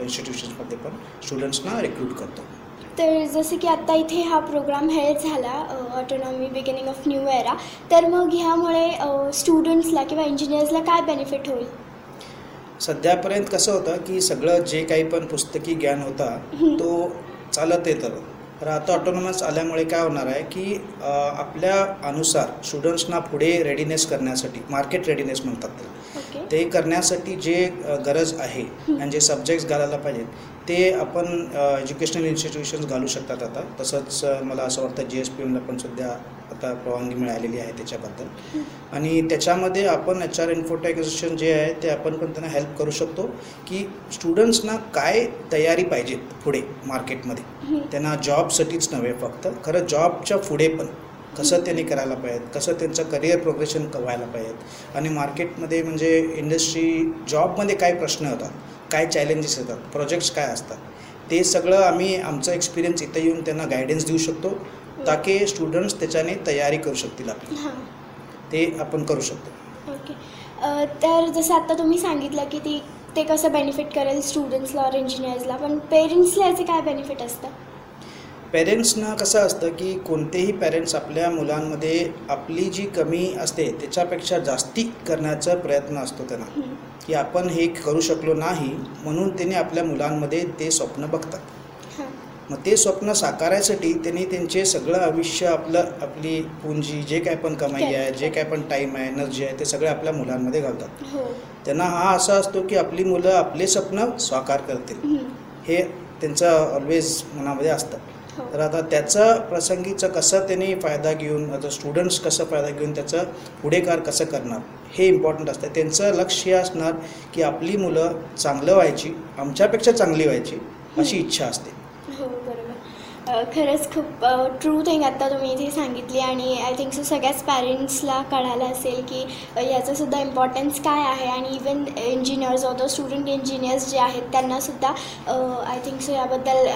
इन्स्टिट्यूशन्समध्ये पण स्टुडंट्सना रिक्रूट करतो. तर जसं की आत्ता इथे हा प्रोग्राम हेल्ड झाला autonomy beginning of new era तर मग ह्यामुळे स्टुडंट्सला किंवा इंजिनियर्सला काय बेनिफिट होईल? सध्यापर्यंत कसं होतं की सगळं जे काही पण पुस्तकी ज्ञान होता तो चालत येतं तर आता ऑटोनॉमस आल्यामुळे काय होणार आहे की आपल्या अनुसार स्टुडंट्सना पुढे रेडीनेस करण्यासाठी मार्केट रेडीनेस म्हणतात ते करण्यासाठी जे गरज आहे आणि जे सब्जेक्ट्स घालायला पाहिजेत ते आपण एज्युकेशनल इन्स्टिट्यूशन्स घालू शकतात आता. तसंच मला असं वाटतं जी एस पी एमला पण सध्या आता परवानगी मिळालेली आहे त्याच्याबद्दल. आणि त्याच्यामध्ये आपण एच आर इन्फोटेक्झेशन जे आहे ते आपण पण त्यांना हेल्प करू शकतो की स्टुडंट्सना काय तयारी पाहिजेत पुढे मार्केटमध्ये त्यांना जॉबसाठीच नव्हे फक्त खरं जॉबच्या पुढे पण. कसं त्यांनी करायला पाहिजेत कसं त्यांचं करिअर प्रोग्रेशन व्हायला पाहिजेत. आणि मार्केटमध्ये म्हणजे इंडस्ट्री जॉबमध्ये काय प्रश्न होतात काय चॅलेंजेस येतात प्रोजेक्ट्स काय असतात ते सगळं आम्ही आमचा एक्सपिरियन्स इथं येऊन त्यांना गायडन्स देऊ शकतो ताकी स्टुडंट्स त्याच्याने तयारी करू शकतील आपली. हां. ते आपण करू शकतो. ओके. तर जसं आत्ता तुम्ही सांगितलं की ती ते कसं बेनिफिट करेल स्टुडंट्सला और इंजिनियर्सला पण पेरेंट्सला याचे काय बेनिफिट असतं पेरेंट्सना कसं असतं की कोणतेही पेरेंट्स आपल्या मुलांमध्ये आपली जी कमी असते त्याच्यापेक्षा जास्ती करण्याचा प्रयत्न असतो त्यांना. की आपण हे करू शकलो नाही म्हणून त्यांनी आपल्या मुलांमध्ये ते स्वप्न बघतात. मग ते स्वप्न साकारायसाठी त्यांनी त्यांचे सगळं आयुष्य आपलं आपली पुंजी जे काय पण कमाई आहे जे काय पण टाईम आहे एनर्जी आहे ते सगळे आपल्या मुलांमध्ये घालतात. हो. त्यांना हा असा असतो की आपली मुलं आपले स्वप्न साकार करतील. हे त्यांचं ऑलवेज मनामध्ये असतं. तर आता त्याचं प्रसंगीचं कसं त्यांनी फायदा घेऊन आता स्टुडंट्स कसं फायदा घेऊन त्याचं पुढेकार कसं करणार हे इम्पॉर्टंट असतं. त्यांचं लक्ष हे असणार की आपली मुलं चांगलं व्हायची आमच्यापेक्षा चांगली व्हायची अशी इच्छा असते. हो खरंच खूप ट्रू थिंग आत्ता तुम्ही इथे सांगितली आणि आय थिंक सो सगळ्याच पॅरेंट्सला कळालं असेल की याचंसुद्धा इम्पॉर्टन्स काय आहे आणि even engineers or student engineers जे आहेत त्यांनासुद्धा आय थिंक सो याबद्दल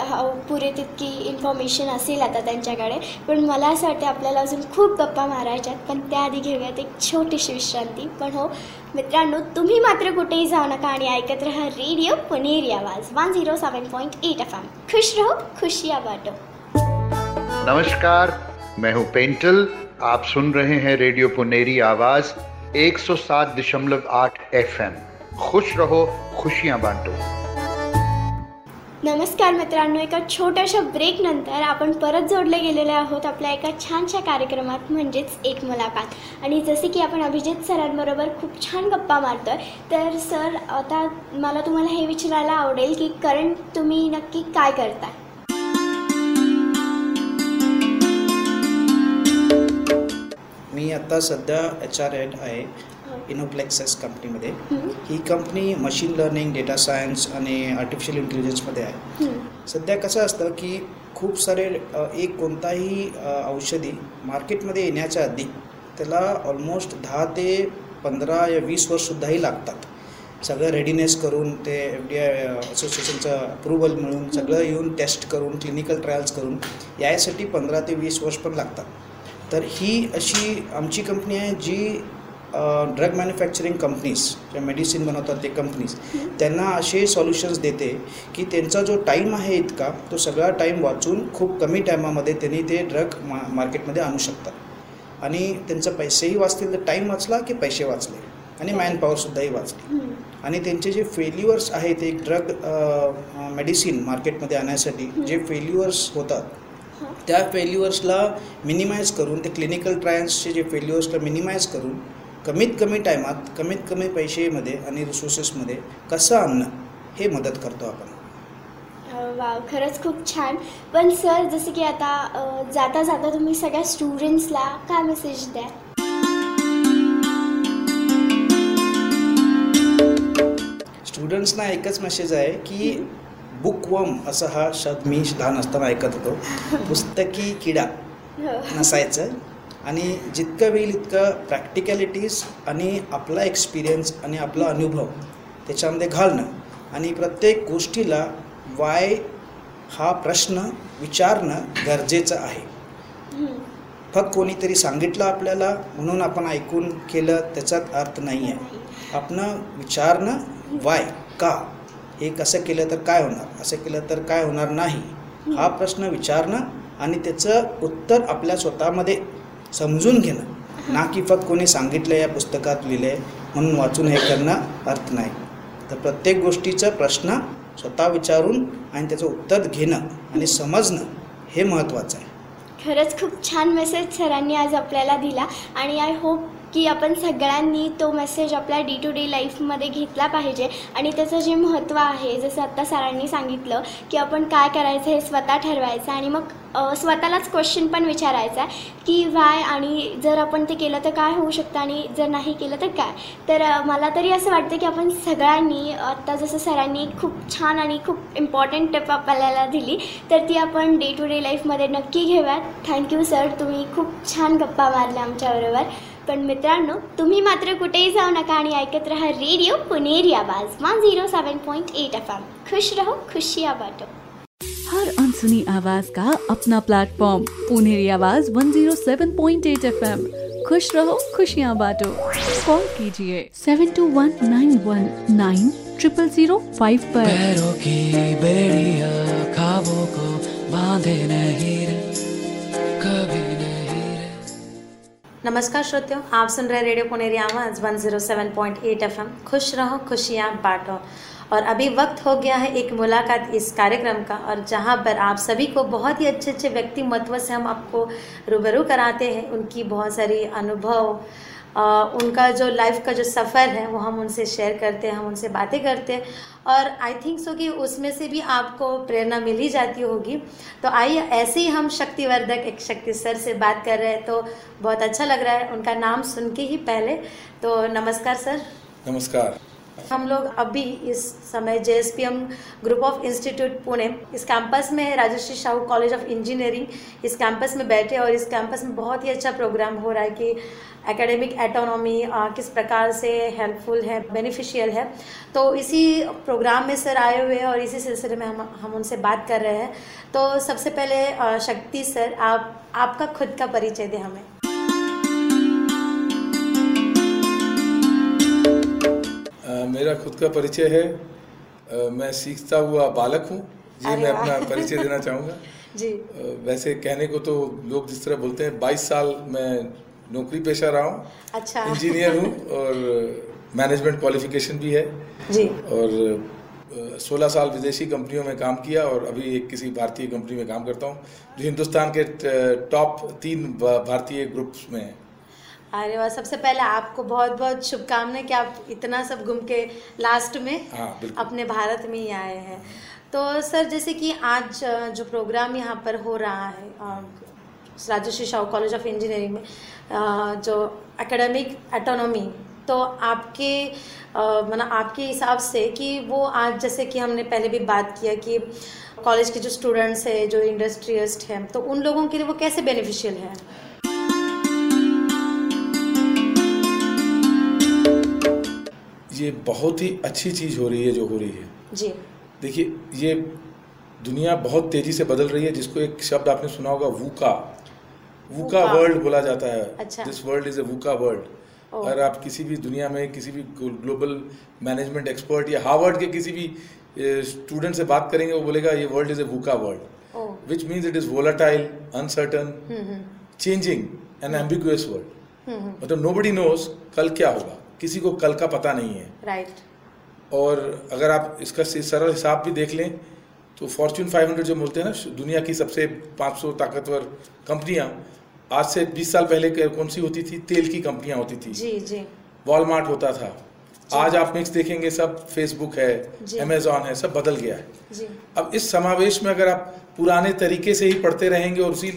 पुरे तितकी इन्फॉर्मेशन असेल आता त्यांच्याकडे. पण मला असं वाटतं आपल्याला अजून खूप गप्पा मारायच्यात पण त्याआधी घेऊयात एक छोटीशी विश्रांती. पण हो मित्रांनो तुम्ही मात्र कुठेही जाऊ नका आणि ऐकत रहा radio Puneri Awaaz one zero seven point eight F M खुश रहो, खुशियाँ बांटो। नमस्कार, मैं हूँ पेंटल। आप सुन रहे हैं रेडियो पुनेरी आवाज़ 107.8 एफएम। खुश रहो, खुशियाँ बांटो। नमस्कार मित्रांनो एका छोट्याशा ब्रेकनंतर आपण परत जोडले गेलेले आहोत आपल्या एका छानशा कार्यक्रमात म्हणजेच एक मुलाखत. आणि जसे की आपण अभिजित सरांबरोबर खूप छान गप्पा मारतोय तर सर आता मला तुम्हाला हे विचारायला आवडेल की करंट तुम्ही नक्की काय करताय? मी आत्ता सध्या एच आर एड आहे. इनोप्लेक्सस कंपनीमध्ये. हं, ही company machine learning data science आणि आर्टिफिशियल इंटेलिजन्समध्ये आहे. सध्या कसं असतं की खूप सारे एक कोणताही औषधी मार्केटमध्ये येण्याच्या आधी त्याला ऑलमोस्ट दहा ते पंधरा या वीस वर्षसुद्धाही लागतात. सगळं रेडीनेस करून ते एफ डी आय असोसिएशनचं अप्रुव्हल मिळून सगळं येऊन टेस्ट करून क्लिनिकल ट्रायल्स करून यासाठी पंधरा ते वीस वर्ष पण लागतात. तर ही अशी आमची कंपनी आहे जी ड्रग मॅन्युफॅक्चरिंग कंपनीज ज्या मेडिसिन बनवतात ते कंपनीज त्यांना असे सॉल्युशन्स देते की त्यांचा जो टाईम आहे इतका तो सगळा टाईम वाचून खूप कमी टायमामध्ये त्यांनी ते ड्रग मा मार्केटमध्ये आणू शकतात. आणि त्यांचे पैसेही वाचतील तर टाईम वाचला की पैसे वाचले. आणि मॅनपॉवरसुद्धाही वाचली. आणि त्यांचे जे फेल्युअर्स आहेत एक ड्रग मेडिसिन मार्केटमध्ये आणण्यासाठी जे फेल्युअर्स होतात त्या फेल्युअर्सला मिनिमाइज करून ते क्लिनिकल ट्रायल्सचे जे फेल्युअर्सला मिनिमाइज करून कमीत कमी टायमात कमीत कमी पैसेमध्ये आणि रिसोर्सेसमध्ये कसं आणणं हे मदत करतो आपण? वा खरंच खूप छान. पण सर जसं की आता अ, जाता जाता तुम्ही सगळ्या स्टुडंट्सला काय मेसेज द्या? स्टुडंट्सना एकच मेसेज आहे की बुकवम असा हा शब्द मी लहान असताना ऐकत होतो. पुस्तकी किडा हो. नसायचं. आणि जितकं होईल इतकं प्रॅक्टिकॅलिटीज आणि आपला एक्सपिरियन्स आणि आपला अनुभव त्याच्यामध्ये घालणं. आणि प्रत्येक गोष्टीला वाय हा प्रश्न विचारणं गरजेचं आहे. फक्त कोणीतरी सांगितलं आपल्याला म्हणून आपण ऐकून केलं त्याचाच अर्थ नाही आहे आपण विचारणं वाय का? हे कसं केलं तर काय होणार? असं केलं तर काय होणार नाही? हा प्रश्न विचारणं आणि त्याचं उत्तर आपल्या स्वतःमध्ये समजून घेणं. ना की फक्त कोणी सांगितलं या पुस्तकात लिहिलं आहे म्हणून वाचून हे करणं अर्थ नाही. तर प्रत्येक गोष्टीचा प्रश्न स्वतः विचारून आणि त्याचं उत्तर घेणं आणि समजणं हे महत्त्वाचं आहे. खरंच खूप छान मेसेज सरांनी आज आपल्याला दिला आणि आय होप की आपण सगळ्यांनी तो मेसेज आपल्या डे टू डे लाईफमध्ये घेतला पाहिजे. आणि त्याचं जे महत्त्व आहे जसं आत्ता सरांनी सांगितलं की आपण काय करायचं हे स्वतः ठरवायचं आणि मग स्वतःलाच क्वेश्चन पण विचारायचा की वाय आणि जर आपण ते केलं तर काय होऊ शकतं आणि जर नाही केलं तर काय? तर मला तरी असं वाटतं की आपण सगळ्यांनी आत्ता जसं सरांनी खूप छान आणि खूप इम्पॉर्टंट टिप आपल्याला दिली तर ती आपण डे टू डे लाईफमध्ये नक्की घेऊयात. थँक्यू सर तुम्ही खूप छान गप्पा मारल्या आमच्याबरोबर. पण मित्रांनो तुम्ही मात्र कुठेही जाऊ नका आणि ऐकत रहा radio Puneri Awaaz one zero seven point eight F M खुश रहो खुशियाँ बांटो हर अनसुनी आवाज़ का अपना प्लेटफॉर्म पुनेरी आवाज़ 107.8 एफएम. खुश रहो खुशियाँ बांटो कॉल कीजिए seven two one nine one nine triple zero five पर. पैरों की बेड़िया खाबों को बांधे नहीं नमस्कार श्रोतियों, आप सुन रहे रेडियो पुनेरी आवाज़, 107.8 एफएम। खुश रहो, खुशियाँ बांटो। और अभी वक्त हो गया है एक मुलाकात इस कार्यक्रम का, और जहाँ पर आप सभी को बहुत ही अच्छे अच्छे व्यक्ति व्यक्तिमत्व से हम आपको रूबरू कराते हैं। उनकी बहुत सारी अनुभव उनका जो लाइफ का जो सफ़र है वो हम उनसे शेयर करते हैं हम उनसे बातें करते हैं। और आई थिंक सो कि उसमें से भी आपको प्रेरणा मिल ही जाती होगी। तो आइए ऐसे ही हम शक्तिवर्धक एक शक्ति सर से बात कर रहे हैं तो बहुत अच्छा लग रहा है। उनका नाम सुन के ही पहले। तो नमस्कार सर। नमस्कार। हम लोग अभी इस समय J S P M group of institute Pune इस कैंपस में है। Rajshri Shahu college of engineering इस कैंपस में बैठे और इस कैंपस में बहुत ही अच्छा प्रोग्राम हो रहा है कि एकेडमिक एटोनॉमी किस प्रकार से हेल्पफुल है बेनिफिशियल है। तो इसी प्रोग्राम में सर आए हुए हैं और इसी सिलसिले में हम हम उनसे बात कर रहे हैं। तो सबसे पहले शक्ति सर आप आपका खुद का परिचय दें हमें। अ, मेरा खुद का परिचय है। अ, मैं सीखता हुआ बालक हूँ। जी मैं अपना परिचय देना चाहूँगा। [laughs] जी। वैसे कहने को तो लोग जिस तरह बोलते हैं 22 साल मैं नौकरी पेशा रहा हूँ। अच्छा। इंजीनियर हूँ और मैनेजमेंट क्वालिफिकेशन भी है। जी। और सोलह साल विदेशी कंपनियों में काम किया और अभी एक किसी भारतीय कंपनी में काम करता हूँ जो हिंदुस्तान के टॉप तीन भारतीय ग्रुप्स में है। अरे वाह सबसे पहले आपको बहुत बहुत शुभकामनाएँ कि आप इतना सब घूम के लास्ट में हाँ अपने भारत में ही आए हैं। तो सर जैसे कि आज जो प्रोग्राम यहाँ पर हो रहा है Rajshri Shah college of engineering में जो एकेडमिक एटोनॉमी तो आपके मतलब आपके हिसाब से कि वो आज जैसे कि हमने पहले भी बात किया कि कॉलेज के जो स्टूडेंट्स हैं जो इंडस्ट्रियस्ट हैं तो उन लोगों के लिए वो कैसे बेनिफिशियल है? ये बहुत ही अच्छी चीज़ हो रही है जो हो रही है। जी। देखिए ये दुनिया बहुत तेज़ी से बदल रही है जिसको एक शब्द आपने सुना होगा वूका वूका। वर्ल्ड बोला जाता है। अच्छा। This world is a VUCA world अगर आप किसी भी दुनिया में किसी भी ग्लोबल मैनेजमेंट एक्सपर्ट या हार्वर्ड के किसी भी स्टूडेंट से बात करेंगे वो बोलेगा ये world is a VUCA world which means it is volatile uncertain changing and ambiguous world मतलब नो बडी नोज़ कल क्या होगा। किसी को कल का पता नहीं है। राइट और अगर आप इसका सरल हिसाब भी देख लें तो फॉर्च्यून 500 जो बोलते हैं ना दुनिया की सबसे 500 ताकतवर कंपनियाँ आज से 20 साल पहले कौन सी होती थी? तेल की कंपनियाँ होती थी। जी जी। वॉलमार्ट होता था। आज आप मिक्स देखेंगे सब फेसबुक है। अमेजोन है सब बदल गया है। जी। अब इस समावेश में अगर आप पुराने तरीके से ही पढ़ते रहेंगे और उसी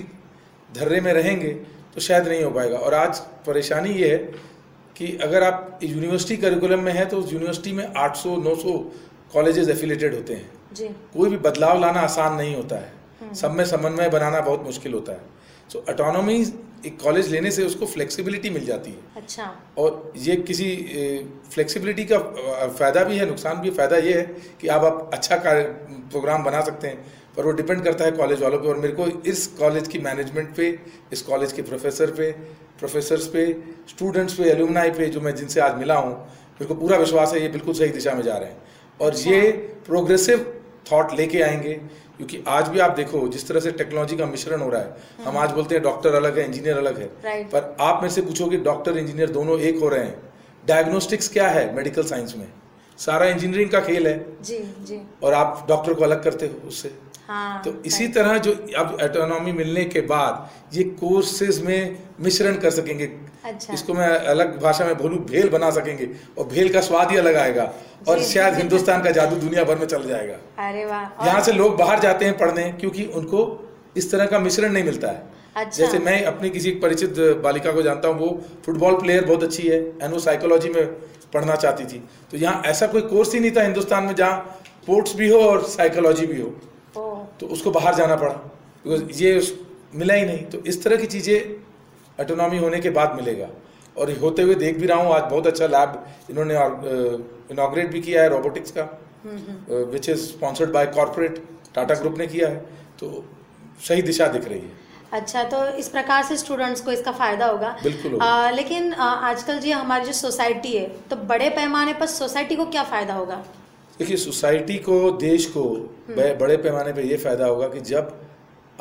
धर्रे में रहेंगे तो शायद नहीं हो पाएगा। और आज परेशानी ये है कि अगर आप यूनिवर्सिटी करिकुलम में है तो उस यूनिवर्सिटी में 800 900 कॉलेजेस एफिलेटेड होते हैं। जी। कोई भी बदलाव लाना आसान नहीं होता है। सब में समन्वय बनाना बहुत मुश्किल होता है। सो ऑटोनॉमी एक कॉलेज लेने से उसको फ्लेक्सिबिलिटी मिल जाती है। अच्छा। और ये किसी फ्लेक्सिबिलिटी का फ़ायदा भी है नुकसान भी फ़ायदा ये है कि आप आप अच्छा कार्य प्रोग्राम बना सकते हैं पर वो डिपेंड करता है कॉलेज वालों पे। और मेरे को इस कॉलेज की मैनेजमेंट पे इस कॉलेज के प्रोफेसर पे प्रोफेसर्स पे स्टूडेंट्स पे एलुमनाई पे जो मैं जिनसे आज मिला हूँ मेरे को पूरा विश्वास है ये बिल्कुल सही दिशा में जा रहे हैं। और ये प्रोग्रेसिव थाट लेके आएँगे। क्योंकि आज भी आप देखो जिस तरह से टेक्नोलॉजी का मिश्रण हो रहा है हम आज बोलते हैं डॉक्टर अलग है इंजीनियर अलग है। पर आप मेरे से पूछोगे डॉक्टर इंजीनियर दोनों एक हो रहे हैं। डायग्नोस्टिक्स क्या है मेडिकल साइंस में? सारा इंजीनियरिंग का खेल है। जी जी। और आप डॉक्टर को अलग करते हो उससे। हाँ तो इसी तरह जो अब एटोनॉमी मिलने के बाद ये कोर्सेज में मिश्रण कर सकेंगे। अच्छा। इसको मैं अलग भाषा में बोलूँ भेल बना सकेंगे और भेल का स्वाद ही अलग आएगा और शायद हिंदुस्तान का जादू दुनिया भर में चल जाएगा। अरे वाह यहाँ से लोग बाहर जाते हैं पढ़ने क्योंकि उनको इस तरह का मिश्रण नहीं मिलता है। अच्छा। जैसे मैं अपनी किसी एक परिचित बालिका को जानता हूँ वो फुटबॉल प्लेयर बहुत अच्छी है एंड वो साइकोलॉजी में पढ़ना चाहती थी। तो यहाँ ऐसा कोई कोर्स ही नहीं था हिंदुस्तान में जहाँ स्पोर्ट्स भी हो और साइकोलॉजी भी हो। तो उसको बाहर जाना पड़ा। बिकॉज़ ये मिला ही नहीं। तो इस तरह की चीज़ें ऑटोनॉमी होने के बाद मिलेगा। और होते हुए देख भी रहा हूँ आज बहुत अच्छा लैब इन्होंने इनाग्रेट भी किया है रोबोटिक्स का which is sponsored by corporate Tata group ने किया है। तो सही दिशा दिख रही है। अच्छा तो इस प्रकार से स्टूडेंट्स को इसका फ़ायदा होगा। बिल्कुल होगा। आ, लेकिन आजकल जी हमारी जो सोसाइटी है तो बड़े पैमाने पर सोसाइटी को क्या फ़ायदा होगा? देखिए सोसाइटी को देश को बड़े बड़े पैमाने पर ये फ़ायदा होगा कि जब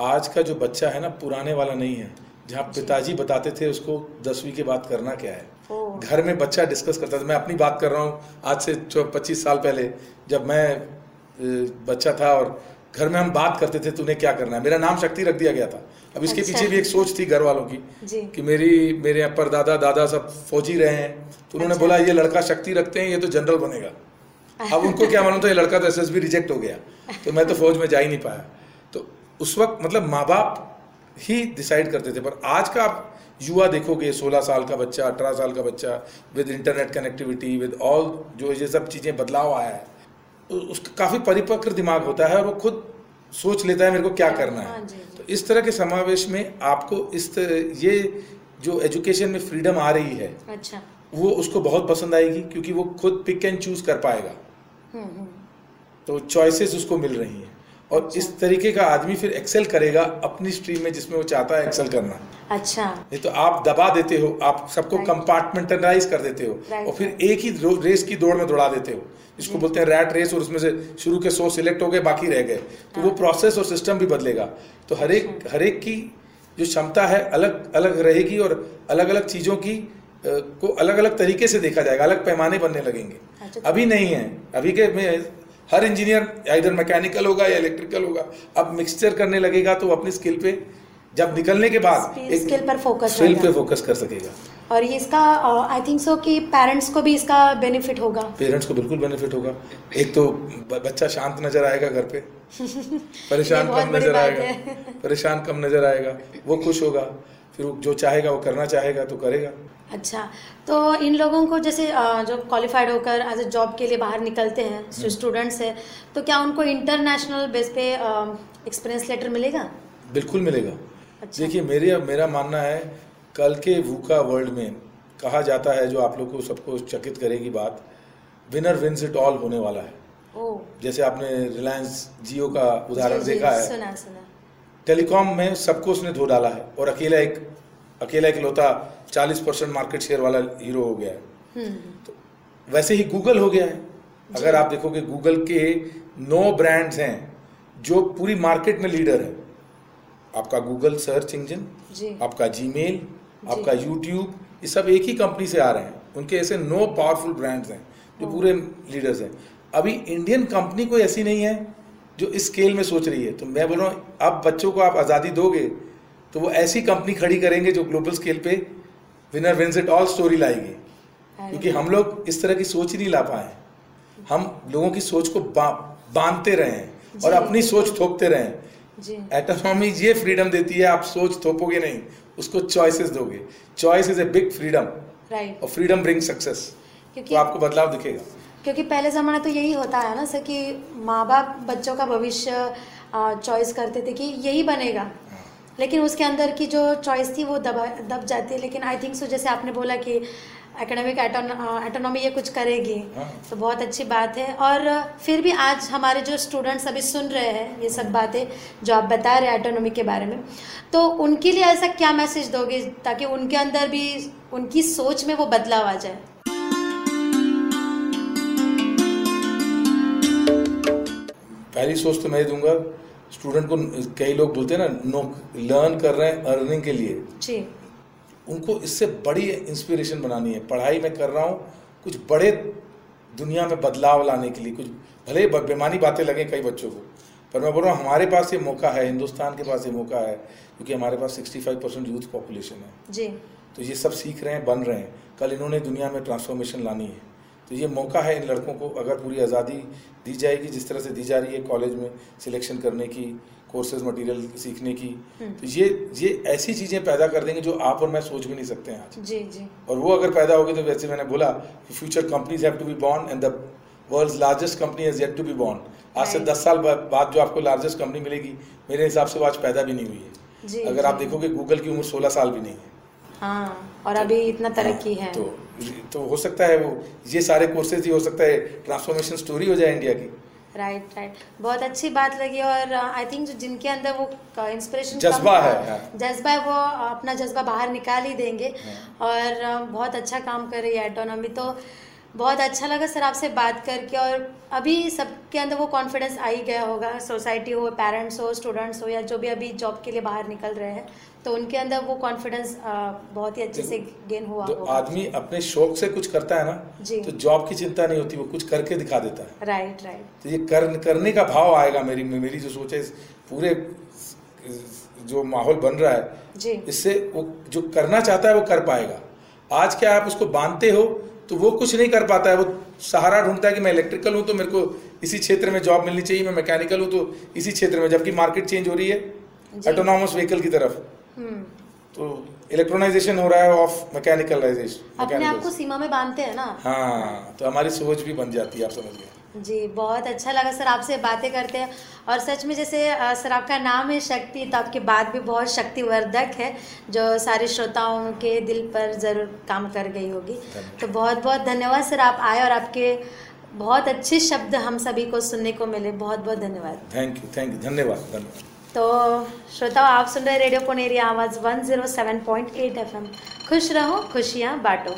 आज का जो बच्चा है ना पुराने वाला नहीं है जहाँ पिताजी बताते थे उसको दसवीं के बाद करना क्या है? घर में बच्चा डिस्कस करता था। मैं अपनी बात कर रहा हूँ आज से पच्चीस साल पहले जब मैं बच्चा था और घर में हम बात करते थे तूने क्या करना है? मेरा नाम शक्ति रख दिया गया था। अब इसके अच्छा। पीछे भी एक सोच थी घर वालों की कि मेरी मेरे परदादा दादा दादा सब फौजी रहे हैं तो उन्होंने अच्छा। बोला ये लड़का शक्ति रखते हैं ये तो जनरल बनेगा। अब उनको क्या मालूम था ये लड़का तो एसएसबी रिजेक्ट हो गया। तो मैं तो फौज में जा ही नहीं पाया। तो उस वक्त मतलब माँ बाप ही डिसाइड करते थे। पर आज का आप युवा देखोगे 16 साल का बच्चा 18 साल का बच्चा with internet connectivity with all जो ये सब चीज़ें बदलाव आया है उसका काफ़ी परिपक्व दिमाग होता है और वो खुद सोच लेता है मेरे को क्या करना है। हाँ तो इस तरह के समावेश में आपको इस ये जो एजुकेशन में फ्रीडम आ रही है अच्छा। वो उसको बहुत पसंद आएगी क्योंकि वो खुद पिक एंड चूज़ कर पाएगा। हम्म हम्म। तो चॉइसेस उसको मिल रही हैं। और इस तरीके का आदमी फिर एक्सेल करेगा अपनी स्ट्रीम में जिसमें वो चाहता है एक्सेल करना। अच्छा। नहीं तो आप दबा देते हो आप सबको. कंपार्टमेंटलाइज कर देते हो और फिर एक ही रेस की दौड़ में दौड़ा देते हो। जिसको बोलते हैं रैट रेस और उसमें से शुरू के सौ सिलेक्ट हो गए बाकी रह गए। तो हाँ। वो प्रोसेस और सिस्टम भी बदलेगा। तो हर एक अच्छा। हर एक की जो क्षमता है अलग अलग रहेगी और अलग अलग चीज़ों की को अलग अलग तरीके से देखा जाएगा अलग पैमाने बनने लगेंगे। अच्छा, तो- अभी नहीं है। अभी के में हर इंजीनियर इधर मैकेनिकल होगा या इलेक्ट्रिकल होगा। अब मिक्सचर करने लगेगा तो अपनी स्किल पे जब निकलने के बाद skill पर focus स्किल पे फोकस कर सकेगा। और ये इसका आई थिंक सो कि पेरेंट्स को भी इसका बेनिफिट होगा। पेरेंट्स को बिल्कुल बेनिफिट होगा। एक तो बच्चा शांत नज़र आएगा घर पे। [laughs] परेशान कम नज़र आएगा। परेशान कम नज़र आएगा। वो खुश होगा। फिर वो जो चाहेगा वो करना चाहेगा तो करेगा। अच्छा तो इन लोगों को जैसे जो क्वालिफाइड होकर एज ए जॉब के लिए बाहर निकलते हैं जो स्टूडेंट्स हैं तो क्या उनको इंटरनेशनल बेस पे एक्सपीरियंस लेटर मिलेगा? बिल्कुल मिलेगा। अच्छा। देखिए मेरे मेरा मानना है कल के वूका वर्ल्ड में कहा जाता है जो आप लोग को सबको चकित करेगी बात विनर विंस इट ऑल होने वाला है। ओ। जैसे आपने रिलायंस जियो का उदाहरण देखा है। सुना सुना। टेलीकॉम में सबको उसने धो डाला है और अकेला एक अकेला इकलौता 40 परसेंट मार्केट शेयर वाला हीरो हो गया है। तो वैसे ही गूगल हो गया है। अगर आप देखोगे गूगल के नौ ब्रांड्स हैं जो पूरी मार्केट में लीडर है। आपका गूगल सर्च इंजन जी। आपका जीमेल आपका यूट्यूब ये सब एक ही कंपनी से आ रहे हैं। उनके ऐसे नो पावरफुल ब्रांड्स हैं जो पूरे लीडर्स हैं। अभी इंडियन कंपनी कोई ऐसी नहीं है जो इस स्केल में सोच रही है। तो मैं बोल रहा हूँ अब बच्चों को आप आज़ादी दोगे तो वो ऐसी कंपनी खड़ी करेंगे जो ग्लोबल स्केल पे winner wins it all story लाएगी। क्योंकि हम लोग इस तरह की सोच ही नहीं ला पाए हम लोगों की सोच को बा, बांधते रहे हैं और अपनी सोच थोपते रहे हैं। एटोनॉमी ये फ्रीडम देती है आप सोच थोपोगे नहीं उसको चॉइसेस दोगे। Choice is a big freedom और फ्रीडम ब्रिंग सक्सेस तो आपको बदलाव दिखेगा। क्योंकि पहले ज़माना तो यही होता है ना सर कि माँ बाप बच्चों का भविष्य चॉइस करते थे कि यही बनेगा। लेकिन उसके अंदर की जो चॉइस थी वो दबा दब जाती है। लेकिन आई थिंक सो जैसे आपने बोला कि एकेडमिक एटोनॉमी ये कुछ करेगी हाँ। तो बहुत अच्छी बात है। और फिर भी आज हमारे जो स्टूडेंट्स अभी सुन रहे हैं ये सब बातें जो आप बता रहे हैं एटोनॉमी के बारे में तो उनके लिए ऐसा क्या मैसेज दोगे ताकि उनके अंदर भी उनकी सोच में वो बदलाव आ जाए? पहली सोच तो मैं दूँगा। स्टूडेंट को कई लोग बोलते हैं ना नो लर्न कर रहे हैं अर्निंग के लिए। जी। उनको इससे बड़ी इंस्पिरेशन बनानी है। पढ़ाई में कर रहा हूँ कुछ बड़े दुनिया में बदलाव लाने के लिए कुछ भले ही बेमानी बातें लगें कई बच्चों को पर मैं बोल रहा हूँ हमारे पास ये मौका है हिंदुस्तान के पास ये मौका है क्योंकि हमारे पास 65 परसेंट यूथ पॉपुलेशन है। जी। तो ये सब सीख रहे हैं बन रहे हैं। कल इन्होंने दुनिया में ट्रांसफॉर्मेशन लानी है। तो ये मौका है इन लड़कों को अगर पूरी आज़ादी दी जाएगी जिस तरह से दी जा रही है कॉलेज में सिलेक्शन करने की कोर्सेज मटेरियल सीखने की तो ये ये ऐसी चीज़ें पैदा कर देंगे जो आप और मैं सोच भी नहीं सकते हैं आज। जी जी। और वो अगर पैदा होगी तो वैसे मैंने बोला future companies have to be born and the world largest company has yet to be born आज से दस साल बाद जो आपको लार्जेस्ट कंपनी मिलेगी मेरे हिसाब से वो आज पैदा भी नहीं हुई है। जी अगर आप देखोगे गूगल की उम्र सोलह साल भी नहीं है। हाँ और अभी इतना तरक्की है। तो तो हो सकता है वो ये सारे कोर्सेज ही हो सकता है ट्रांसफॉर्मेशन स्टोरी हो जाए इंडिया की राइट right, राइट right. बहुत अच्छी बात लगी और आई थिंक जो जिनके अंदर वो इंस्पिरेशन जज्बा है, हाँ। जज्बा है वो अपना जज्बा बाहर निकाल ही देंगे हाँ। और अ, बहुत अच्छा काम कर रही है एटोनॉमी तो बहुत अच्छा लगा सर आपसे बात करके और अभी सबके अंदर वो कॉन्फिडेंस आ ही गया होगा। सोसाइटी हो पेरेंट्स हो स्टूडेंट्स हो या जो भी अभी जॉब के लिए बाहर निकल रहे हैं तो उनके अंदर वो कॉन्फिडेंस बहुत ही अच्छे से गेन हुआ तो आदमी अपने शौक से कुछ करता है ना जी। तो जॉब की चिंता नहीं होती वो कुछ करके दिखा देता है। राइट राइट तो ये कर करने का भाव आएगा मेरी मेरी जो सोच है पूरे जो माहौल बन रहा है जी। इससे वो जो करना चाहता है वो कर पाएगा। आज क्या आप उसको बांधते हो तो वो कुछ नहीं कर पाता है। वो सहारा ढूंढता है कि मैं इलेक्ट्रिकल हूँ तो मेरे को इसी क्षेत्र में जॉब मिलनी चाहिए मैं मैकेनिकल हूँ तो इसी क्षेत्र में जबकि मार्केट चेंज हो रही है। ऑटोनॉमस व्हीकल की तरफ़। हम्म। तो इलेक्ट्रोनाइजेशन हो रहा है ऑफ़ मैकेनिकलाइजेशन अपने आप को सीमा में बांधते हैं ना। हाँ तो हमारी सोच भी बन जाती है आप समझ गए जी बहुत अच्छा लगा सर आपसे बातें करते हैं। और सच में जैसे सर आपका नाम है शक्ति तो आपकी बात भी बहुत शक्तिवर्धक है जो सारे श्रोताओं के दिल पर ज़रूर काम कर गई होगी। तो बहुत बहुत धन्यवाद सर आप आए और आपके बहुत अच्छे शब्द हम सभी को सुनने को मिले। बहुत बहुत धन्यवाद। थैंक यू थैंक यू धन्यवाद धन्यवाद। तो श्रोताओं आप सुन रहे रेडियो पुनेरी आवाज़ 107.8 एफएम। खुश रहो खुशियाँ बांटो।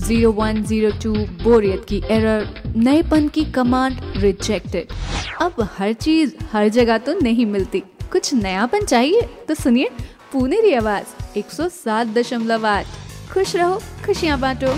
0102 बोरियत की एरर, नएपन की कमांड रिजेक्टेड। अब हर चीज़ हर जगह तो नहीं मिलती। कुछ नयापन चाहिए तो सुनिए पुनेरी आवाज़ 107.8 खुश रहो, खुशियाँ बांटो।